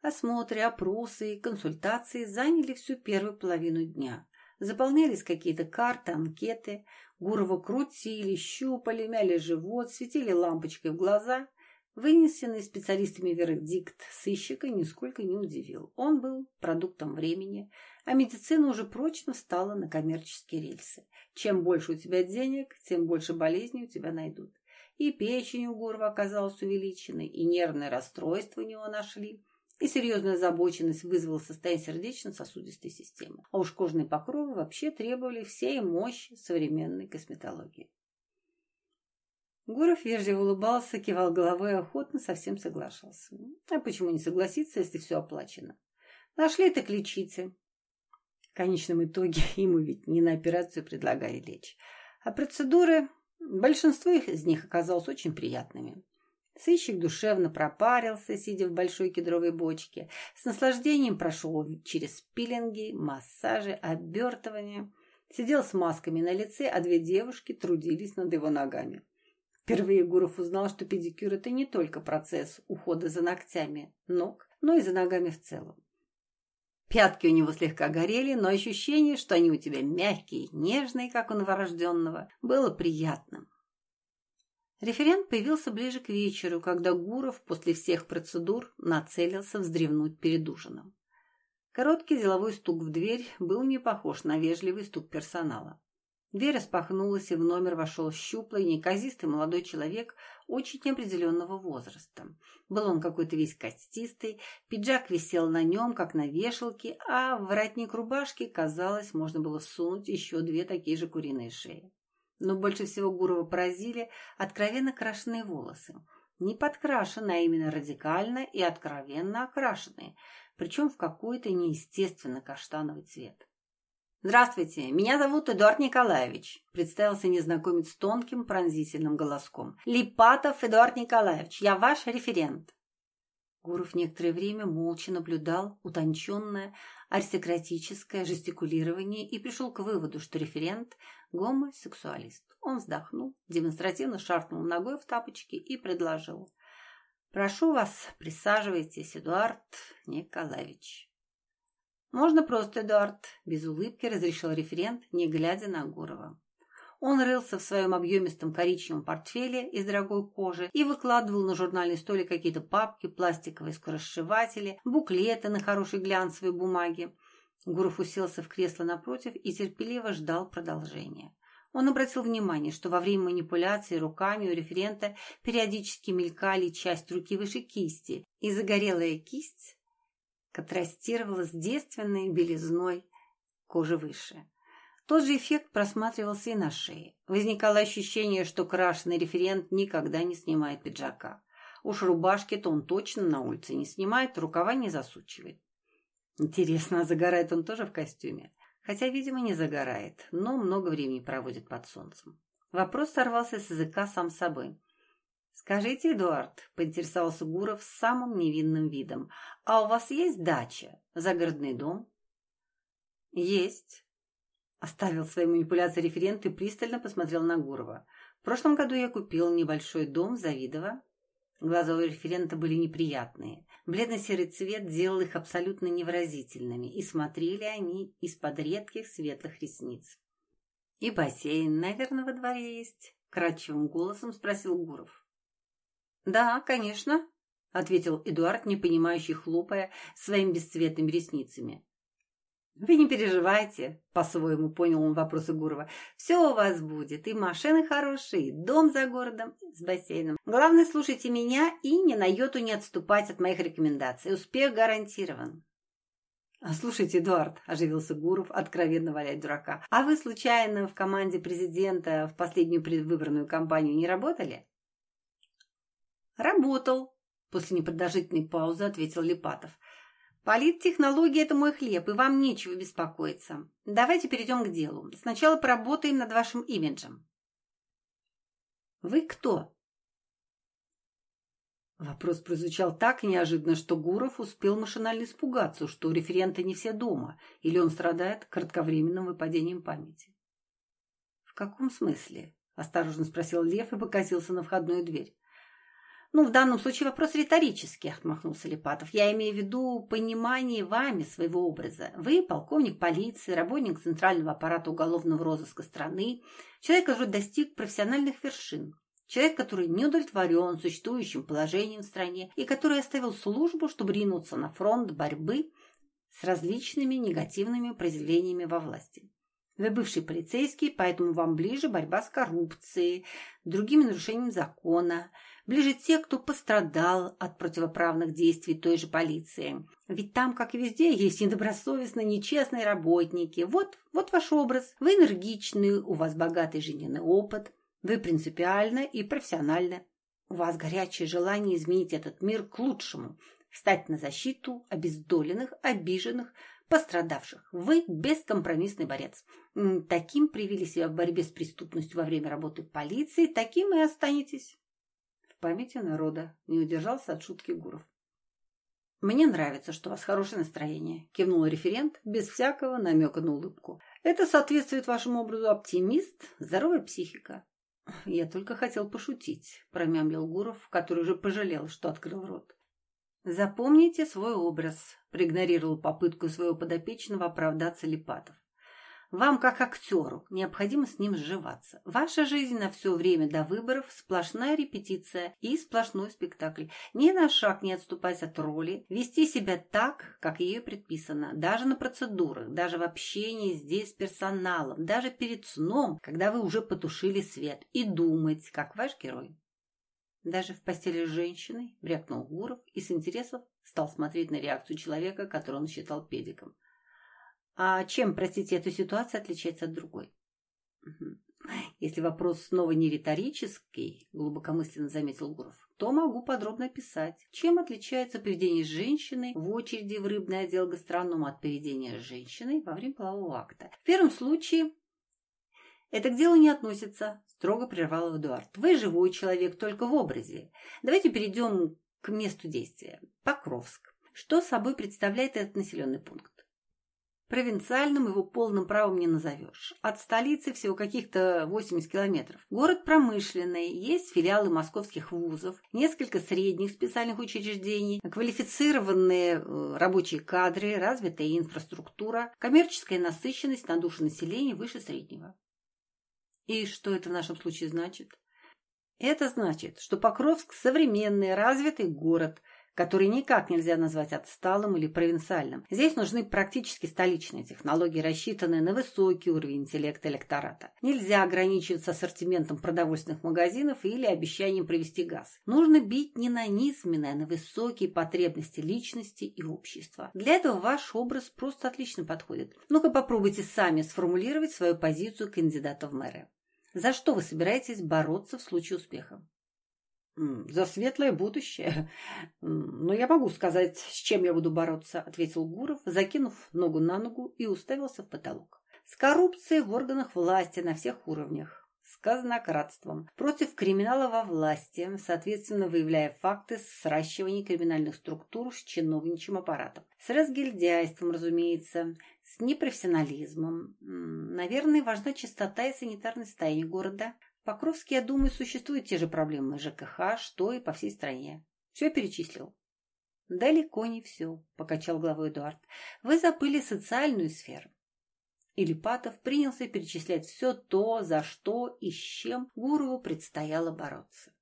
Осмотры, опросы и консультации заняли всю первую половину дня. Заполнялись какие-то карты, анкеты. Гурова крутили, щупали, мяли живот, светили лампочкой в глаза. Вынесенный специалистами вердикт сыщика нисколько не удивил. Он был продуктом времени, а медицина уже прочно встала на коммерческие рельсы. Чем больше у тебя денег, тем больше болезней у тебя найдут. И печень у Гурова оказалась увеличенной, и нервное расстройство у него нашли, и серьезная озабоченность вызвала состояние сердечно-сосудистой системы. А уж кожные покровы вообще требовали всей мощи современной косметологии. Гуров вежливо улыбался, кивал головой и охотно совсем соглашался. А почему не согласиться, если все оплачено? Нашли так лечите. В конечном итоге ему ведь не на операцию предлагали лечь. А процедуры Большинство из них оказалось очень приятными. Сыщик душевно пропарился, сидя в большой кедровой бочке. С наслаждением прошел через пилинги, массажи, обертывания. Сидел с масками на лице, а две девушки трудились над его ногами. Впервые Гуров узнал, что педикюр – это не только процесс ухода за ногтями ног, но и за ногами в целом. Пятки у него слегка горели, но ощущение, что они у тебя мягкие, нежные, как у новорожденного, было приятным. Референт появился ближе к вечеру, когда Гуров после всех процедур нацелился вздремнуть перед ужином. Короткий деловой стук в дверь был не похож на вежливый стук персонала. Дверь распахнулась, и в номер вошел щуплый, неказистый молодой человек очень неопределенного возраста. Был он какой-то весь костистый, пиджак висел на нем, как на вешалке, а в воротник рубашки, казалось, можно было всунуть еще две такие же куриные шеи. Но больше всего Гурова поразили откровенно крашеные волосы. Не подкрашенные, а именно радикально и откровенно окрашенные, причем в какой-то неестественно каштановый цвет. «Здравствуйте, меня зовут Эдуард Николаевич», – представился незнакомец тонким пронзительным голоском. «Липатов Эдуард Николаевич, я ваш референт». Гуров некоторое время молча наблюдал утонченное аристократическое жестикулирование и пришел к выводу, что референт – гомосексуалист. Он вздохнул, демонстративно шаркнул ногой в тапочки и предложил. «Прошу вас, присаживайтесь, Эдуард Николаевич». «Можно просто, Эдуард», – без улыбки разрешил референт, не глядя на Гурова. Он рылся в своем объемистом коричневом портфеле из дорогой кожи и выкладывал на журнальный столик какие-то папки, пластиковые скоросшиватели, буклеты на хорошей глянцевой бумаге. Гуров уселся в кресло напротив и терпеливо ждал продолжения. Он обратил внимание, что во время манипуляции руками у референта периодически мелькали часть руки выше кисти, и загорелая кисть контрастировала с девственной белизной кожи выше. Тот же эффект просматривался и на шее. Возникало ощущение, что крашеный референт никогда не снимает пиджака. Уж рубашки-то он точно на улице не снимает, рукава не засучивает. Интересно, а загорает он тоже в костюме? Хотя, видимо, не загорает, но много времени проводит под солнцем. Вопрос сорвался с языка сам собой. «Скажите, Эдуард», — поинтересовался Гуров с самым невинным видом, «а у вас есть дача, загородный дом?» «Есть», — оставил свои манипуляции референт и пристально посмотрел на Гурова. «В прошлом году я купил небольшой дом в Завидово». Глаза у референта были неприятные. Бледно-серый цвет делал их абсолютно невыразительными, и смотрели они из-под редких светлых ресниц. «И бассейн, наверное, во дворе есть?» — кратчевым голосом спросил Гуров. «Да, конечно», — ответил Эдуард, непонимающий, хлопая своими бесцветными ресницами. Вы не переживайте, по-своему понял он вопросы Гурова. Все у вас будет, и машины хорошие, и дом за городом с бассейном. Главное, слушайте меня и ни на йоту не отступать от моих рекомендаций. Успех гарантирован. «А «Слушайте, Эдуард», – оживился Гуров, откровенно валяет дурака, «а вы, случайно, в команде президента в последнюю предвыборную кампанию не работали?» «Работал», – после непродолжительной паузы ответил Липатов. Политтехнология – это мой хлеб, и вам нечего беспокоиться. Давайте перейдем к делу. Сначала поработаем над вашим имиджем. Вы кто? Вопрос прозвучал так неожиданно, что Гуров успел машинально испугаться, что у референта не все дома, или он страдает кратковременным выпадением памяти. «В каком смысле?» – осторожно спросил Лев и покосился на входную дверь. Ну, в данном случае вопрос риторический, отмахнулся Липатов. Я имею в виду понимание вами своего образа. Вы полковник полиции, работник Центрального аппарата уголовного розыска страны, человек, который достиг профессиональных вершин. Человек, который не удовлетворен существующим положением в стране и который оставил службу, чтобы ринуться на фронт борьбы с различными негативными проявлениями во власти. Вы бывший полицейский, поэтому вам ближе борьба с коррупцией, другими нарушениями закона – Ближе те, кто пострадал от противоправных действий той же полиции. Ведь там, как и везде, есть недобросовестные, нечестные работники. Вот, вот ваш образ. Вы энергичный, у вас богатый жизненный опыт. Вы принципиально и профессионально. У вас горячее желание изменить этот мир к лучшему. Встать на защиту обездоленных, обиженных, пострадавших. Вы бескомпромиссный борец. Таким привели себя в борьбе с преступностью во время работы полиции, таким и останетесь в памяти народа, не удержался от шутки Гуров. «Мне нравится, что у вас хорошее настроение», – кивнул референт без всякого намека на улыбку. «Это соответствует вашему образу оптимист, здоровая психика». «Я только хотел пошутить», – промямлил Гуров, который уже пожалел, что открыл рот. «Запомните свой образ», – проигнорировал попытку своего подопечного оправдаться Липатов. Вам, как актеру, необходимо с ним сживаться. Ваша жизнь на все время до выборов – сплошная репетиция и сплошной спектакль. Ни на шаг не отступать от роли, вести себя так, как ей предписано, даже на процедурах, даже в общении здесь с персоналом, даже перед сном, когда вы уже потушили свет, и думать, как ваш герой. Даже в постели с женщиной, брякнул Гуров и с интересом стал смотреть на реакцию человека, которого он считал педиком. А чем, простите, эта ситуация отличается от другой? Если вопрос снова не риторический, глубокомысленно заметил Гуров, то могу подробно описать, чем отличается поведение женщины в очереди в рыбный отдел гастронома от поведения женщины во время полового акта. В первом случае это к делу не относится, строго прервал Эдуард. Вы живой человек только в образе. Давайте перейдем к месту действия. Покровск. Что собой представляет этот населенный пункт? Провинциальным его полным правом не назовешь. От столицы всего каких-то 80 километров. Город промышленный, есть филиалы московских вузов, несколько средних специальных учреждений, квалифицированные э, рабочие кадры, развитая инфраструктура, коммерческая насыщенность на душу населения выше среднего. И что это в нашем случае значит? Это значит, что Покровск – современный, развитый город – который никак нельзя назвать отсталым или провинциальным. Здесь нужны практически столичные технологии, рассчитанные на высокий уровень интеллекта электората. Нельзя ограничиваться ассортиментом продовольственных магазинов или обещанием провести газ. Нужно бить не на низменное, а на высокие потребности личности и общества. Для этого ваш образ просто отлично подходит. Ну-ка попробуйте сами сформулировать свою позицию кандидата в мэры. За что вы собираетесь бороться в случае успеха? «За светлое будущее. Но я могу сказать, с чем я буду бороться», — ответил Гуров, закинув ногу на ногу и уставился в потолок. «С коррупцией в органах власти на всех уровнях с казнократством, против криминала во власти, соответственно выявляя факты сращивания криминальных структур с чиновничьим аппаратом, с разгильдяйством, разумеется, с непрофессионализмом. Наверное, важна чистота и санитарное состояние города, Покровске, я думаю, существуют те же проблемы ЖКХ, что и по всей стране. Все перечислил. Далеко не все, покачал головой Эдуард. Вы забыли социальную сферу. Илипатов принялся перечислять все то, за что и с чем Гурову предстояло бороться.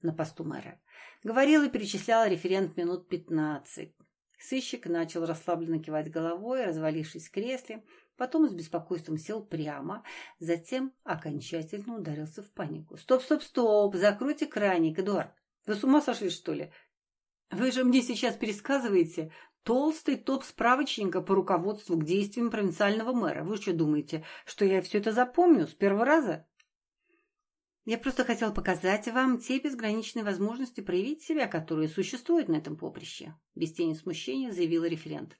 На посту мэра. Говорил и перечислял референт минут пятнадцать. Сыщик начал расслабленно кивать головой, развалившись в кресле, потом с беспокойством сел прямо, затем окончательно ударился в панику. «Стоп, стоп, стоп! Закройте краник, Эдуард! Вы с ума сошли, что ли? Вы же мне сейчас пересказываете толстый топ справочника по руководству к действиям провинциального мэра. Вы что думаете, что я все это запомню с первого раза?» Я просто хотел показать вам те безграничные возможности проявить себя, которые существуют на этом поприще, без тени смущения заявил референт.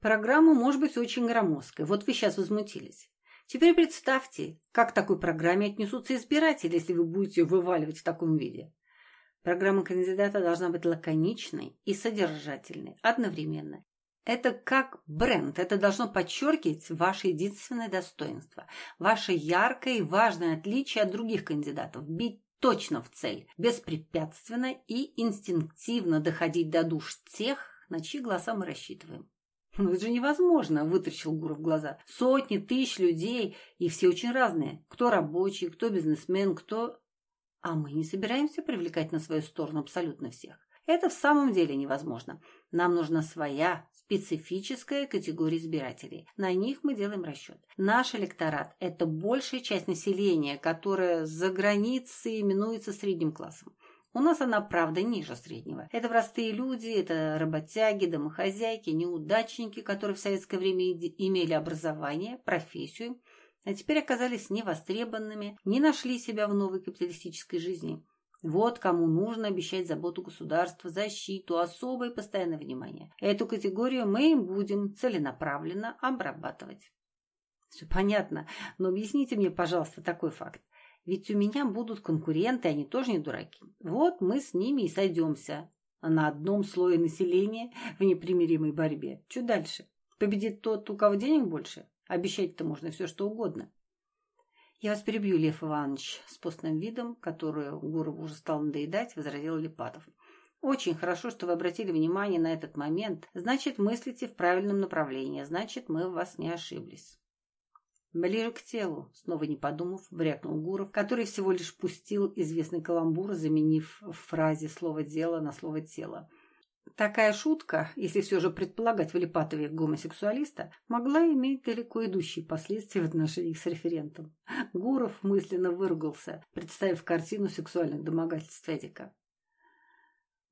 Программа может быть очень громоздкой, вот вы сейчас возмутились. Теперь представьте, как к такой программе отнесутся избиратели, если вы будете вываливать в таком виде. Программа кандидата должна быть лаконичной и содержательной одновременно это как бренд. Это должно подчеркивать ваше единственное достоинство, ваше яркое и важное отличие от других кандидатов. Бить точно в цель, беспрепятственно и инстинктивно доходить до душ тех, на чьи голоса мы рассчитываем. «Ну, это же невозможно!» – вытращил Гуров глаза. «Сотни тысяч людей, и все очень разные. Кто рабочий, кто бизнесмен, кто...» А мы не собираемся привлекать на свою сторону абсолютно всех. Это в самом деле невозможно. Нам нужна своя, специфическая категория избирателей. На них мы делаем расчет. Наш электорат – это большая часть населения, которая за границей именуется средним классом. У нас она, правда, ниже среднего. Это простые люди, это работяги, домохозяйки, неудачники, которые в советское время имели образование, профессию, а теперь оказались невостребованными, не нашли себя в новой капиталистической жизни. Вот кому нужно обещать заботу государства, защиту, особое постоянное внимание. Эту категорию мы им будем целенаправленно обрабатывать. Все понятно, но объясните мне, пожалуйста, такой факт. Ведь у меня будут конкуренты, они тоже не дураки. Вот мы с ними и сойдемся на одном слое населения в непримиримой борьбе. Что дальше? Победит тот, у кого денег больше? Обещать-то можно все, что угодно. «Я вас перебью, Лев Иванович», с постным видом, которую Гуров уже стал надоедать, возразил Липатов. «Очень хорошо, что вы обратили внимание на этот момент. Значит, мыслите в правильном направлении. Значит, мы в вас не ошиблись». «Ближе к телу», снова не подумав, брякнул Гуров, который всего лишь пустил известный каламбур, заменив в фразе слово «дело» на слово «тело». Такая шутка, если все же предполагать в Липатове гомосексуалиста, могла иметь далеко идущие последствия в отношениях с референтом. Гуров мысленно выругался, представив картину сексуальных домогательств Эдика.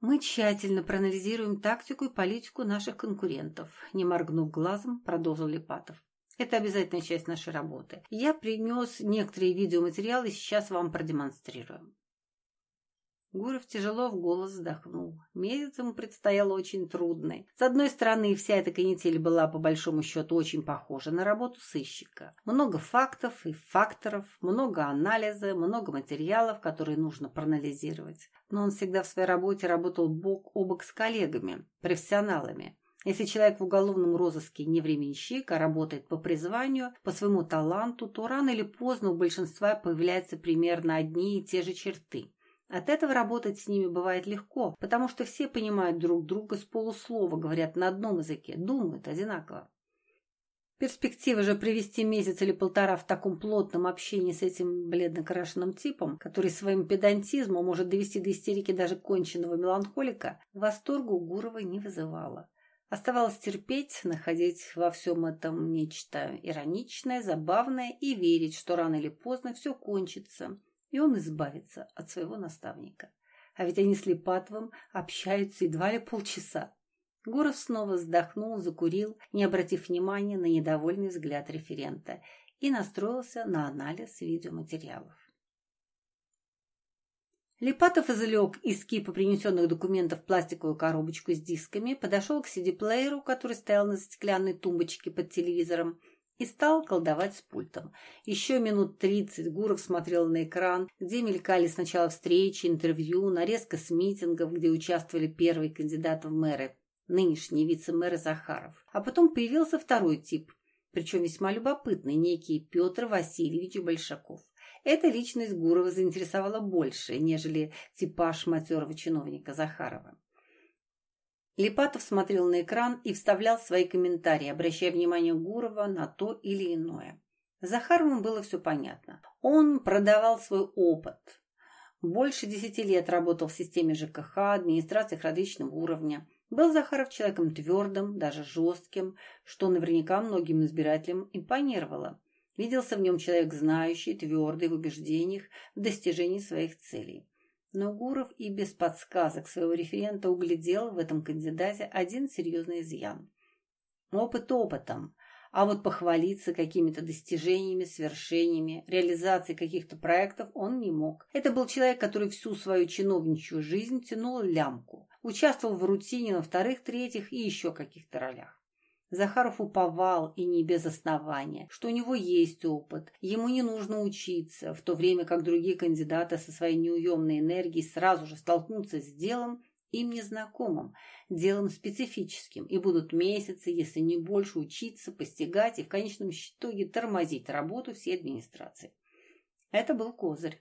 «Мы тщательно проанализируем тактику и политику наших конкурентов», не моргнув глазом, продолжил Липатов. Это обязательная часть нашей работы. Я принес некоторые видеоматериалы, сейчас вам продемонстрирую. Гуров тяжело в голос вздохнул. Месяц ему предстоял очень трудный. С одной стороны, вся эта канитель была, по большому счету, очень похожа на работу сыщика. Много фактов и факторов, много анализа, много материалов, которые нужно проанализировать. Но он всегда в своей работе работал бок о бок с коллегами, профессионалами. Если человек в уголовном розыске не временщик, а работает по призванию, по своему таланту, то рано или поздно у большинства появляются примерно одни и те же черты. От этого работать с ними бывает легко, потому что все понимают друг друга с полуслова, говорят на одном языке, думают одинаково. Перспектива же провести месяц или полтора в таком плотном общении с этим бледно-крашенным типом, который своим педантизмом может довести до истерики даже конченного меланхолика, восторгу Гурова не вызывала. Оставалось терпеть, находить во всем этом нечто ироничное, забавное и верить, что рано или поздно все кончится, и он избавится от своего наставника. А ведь они с Липатовым общаются едва ли полчаса. Гуров снова вздохнул, закурил, не обратив внимания на недовольный взгляд референта, и настроился на анализ видеоматериалов. Липатов извлек из кипа принесенных документов пластиковую коробочку с дисками, подошел к CD-плееру, который стоял на стеклянной тумбочке под телевизором, и стал колдовать с пультом. Еще минут тридцать Гуров смотрел на экран, где мелькали сначала встречи, интервью, нарезка с митингов, где участвовали первые кандидаты в мэры, нынешний вице-мэр Захаров. А потом появился второй тип, причем весьма любопытный, некий Петр Васильевич Большаков. Эта личность Гурова заинтересовала больше, нежели типаж матерого чиновника Захарова. Липатов смотрел на экран и вставлял свои комментарии, обращая внимание Гурова на то или иное. Захаровым было все понятно. Он продавал свой опыт. Больше десяти лет работал в системе ЖКХ, администрации различного уровня. Был Захаров человеком твердым, даже жестким, что наверняка многим избирателям импонировало. Виделся в нем человек знающий, твердый в убеждениях, в достижении своих целей. Но Гуров и без подсказок своего референта углядел в этом кандидате один серьезный изъян. Опыт опытом, а вот похвалиться какими-то достижениями, свершениями, реализацией каких-то проектов он не мог. Это был человек, который всю свою чиновничью жизнь тянул лямку, участвовал в рутине на вторых, третьих и еще каких-то ролях. Захаров уповал, и не без основания, что у него есть опыт, ему не нужно учиться, в то время как другие кандидаты со своей неуемной энергией сразу же столкнутся с делом им незнакомым, делом специфическим, и будут месяцы, если не больше, учиться, постигать и в конечном итоге тормозить работу всей администрации. Это был козырь.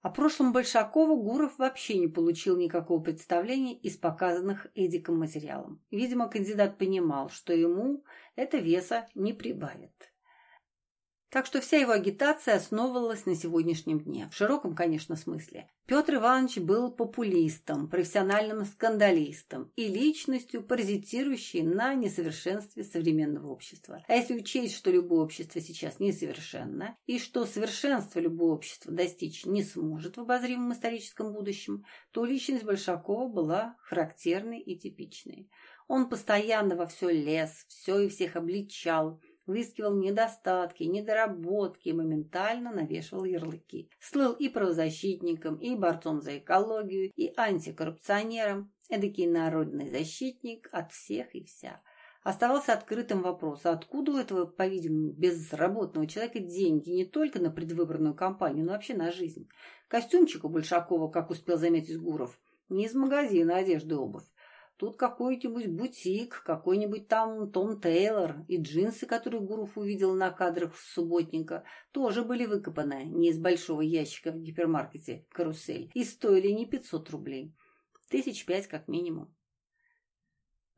О прошлом Большакова Гуров вообще не получил никакого представления из показанных Эдиком материалом. Видимо, кандидат понимал, что ему это веса не прибавит. Так что вся его агитация основывалась на сегодняшнем дне, в широком, конечно, смысле. Петр Иванович был популистом, профессиональным скандалистом и личностью, паразитирующей на несовершенстве современного общества. А если учесть, что любое общество сейчас несовершенно, и что совершенство любого общества достичь не сможет в обозримом историческом будущем, то личность Большакова была характерной и типичной. Он постоянно во все лез, все и всех обличал, выискивал недостатки, недоработки моментально навешивал ярлыки. Слыл и правозащитником, и борцом за экологию, и антикоррупционером, эдакий народный защитник от всех и вся. Оставался открытым вопрос, а откуда у этого, по-видимому, безработного человека деньги не только на предвыборную кампанию, но вообще на жизнь. Костюмчик у Большакова, как успел заметить Гуров, не из магазина одежды и обувь, Тут какой-нибудь бутик, какой-нибудь там Том Тейлор и джинсы, которые Гуров увидел на кадрах в субботника, тоже были выкопаны не из большого ящика в гипермаркете «Карусель» и стоили не 500 рублей. Тысяч пять как минимум.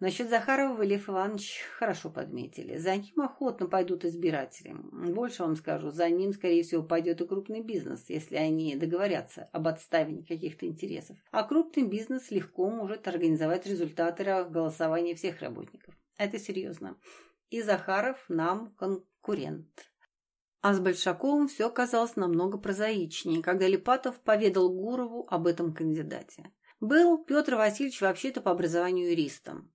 Насчет Захарова вы, Лев Иванович, хорошо подметили. За ним охотно пойдут избиратели. Больше вам скажу, за ним, скорее всего, пойдет и крупный бизнес, если они договорятся об отставлении каких-то интересов. А крупный бизнес легко может организовать результаты голосования всех работников. Это серьезно. И Захаров нам конкурент. А с Большаковым все оказалось намного прозаичнее, когда Липатов поведал Гурову об этом кандидате. Был Петр Васильевич вообще-то по образованию юристом.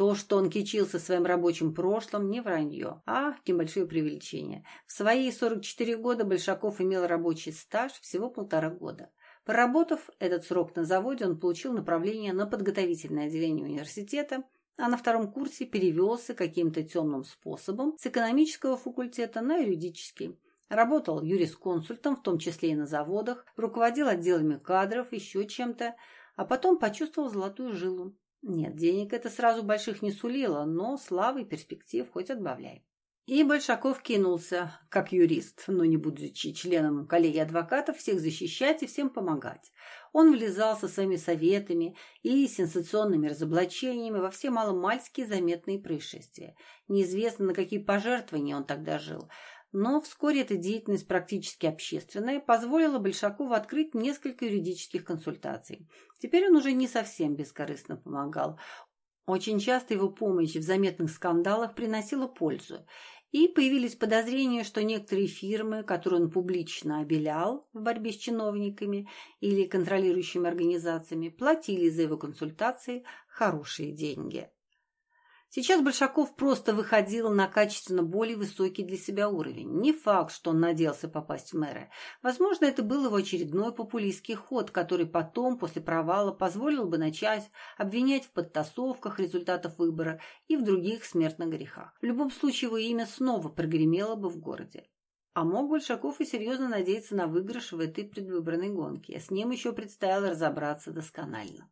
То, что он кичился своим рабочим прошлым, не вранье, а небольшое преувеличение. В свои 44 года Большаков имел рабочий стаж всего полтора года. Проработав этот срок на заводе, он получил направление на подготовительное отделение университета, а на втором курсе перевелся каким-то темным способом с экономического факультета на юридический. Работал юрисконсультом, в том числе и на заводах, руководил отделами кадров, еще чем-то, а потом почувствовал золотую жилу. Нет, денег это сразу больших не сулило, но славы и перспектив хоть отбавляй. И Большаков кинулся, как юрист, но не будучи членом коллегии адвокатов, всех защищать и всем помогать. Он влезал со своими советами и сенсационными разоблачениями во все маломальские заметные происшествия. Неизвестно, на какие пожертвования он тогда жил, но вскоре эта деятельность практически общественная позволила Большакову открыть несколько юридических консультаций. Теперь он уже не совсем бескорыстно помогал. Очень часто его помощь в заметных скандалах приносила пользу. И появились подозрения, что некоторые фирмы, которые он публично обелял в борьбе с чиновниками или контролирующими организациями, платили за его консультации хорошие деньги. Сейчас Большаков просто выходил на качественно более высокий для себя уровень. Не факт, что он надеялся попасть в мэры. Возможно, это был его очередной популистский ход, который потом, после провала, позволил бы начать обвинять в подтасовках результатов выбора и в других смертных грехах. В любом случае, его имя снова прогремело бы в городе. А мог Большаков и серьезно надеяться на выигрыш в этой предвыборной гонке. С ним еще предстояло разобраться досконально.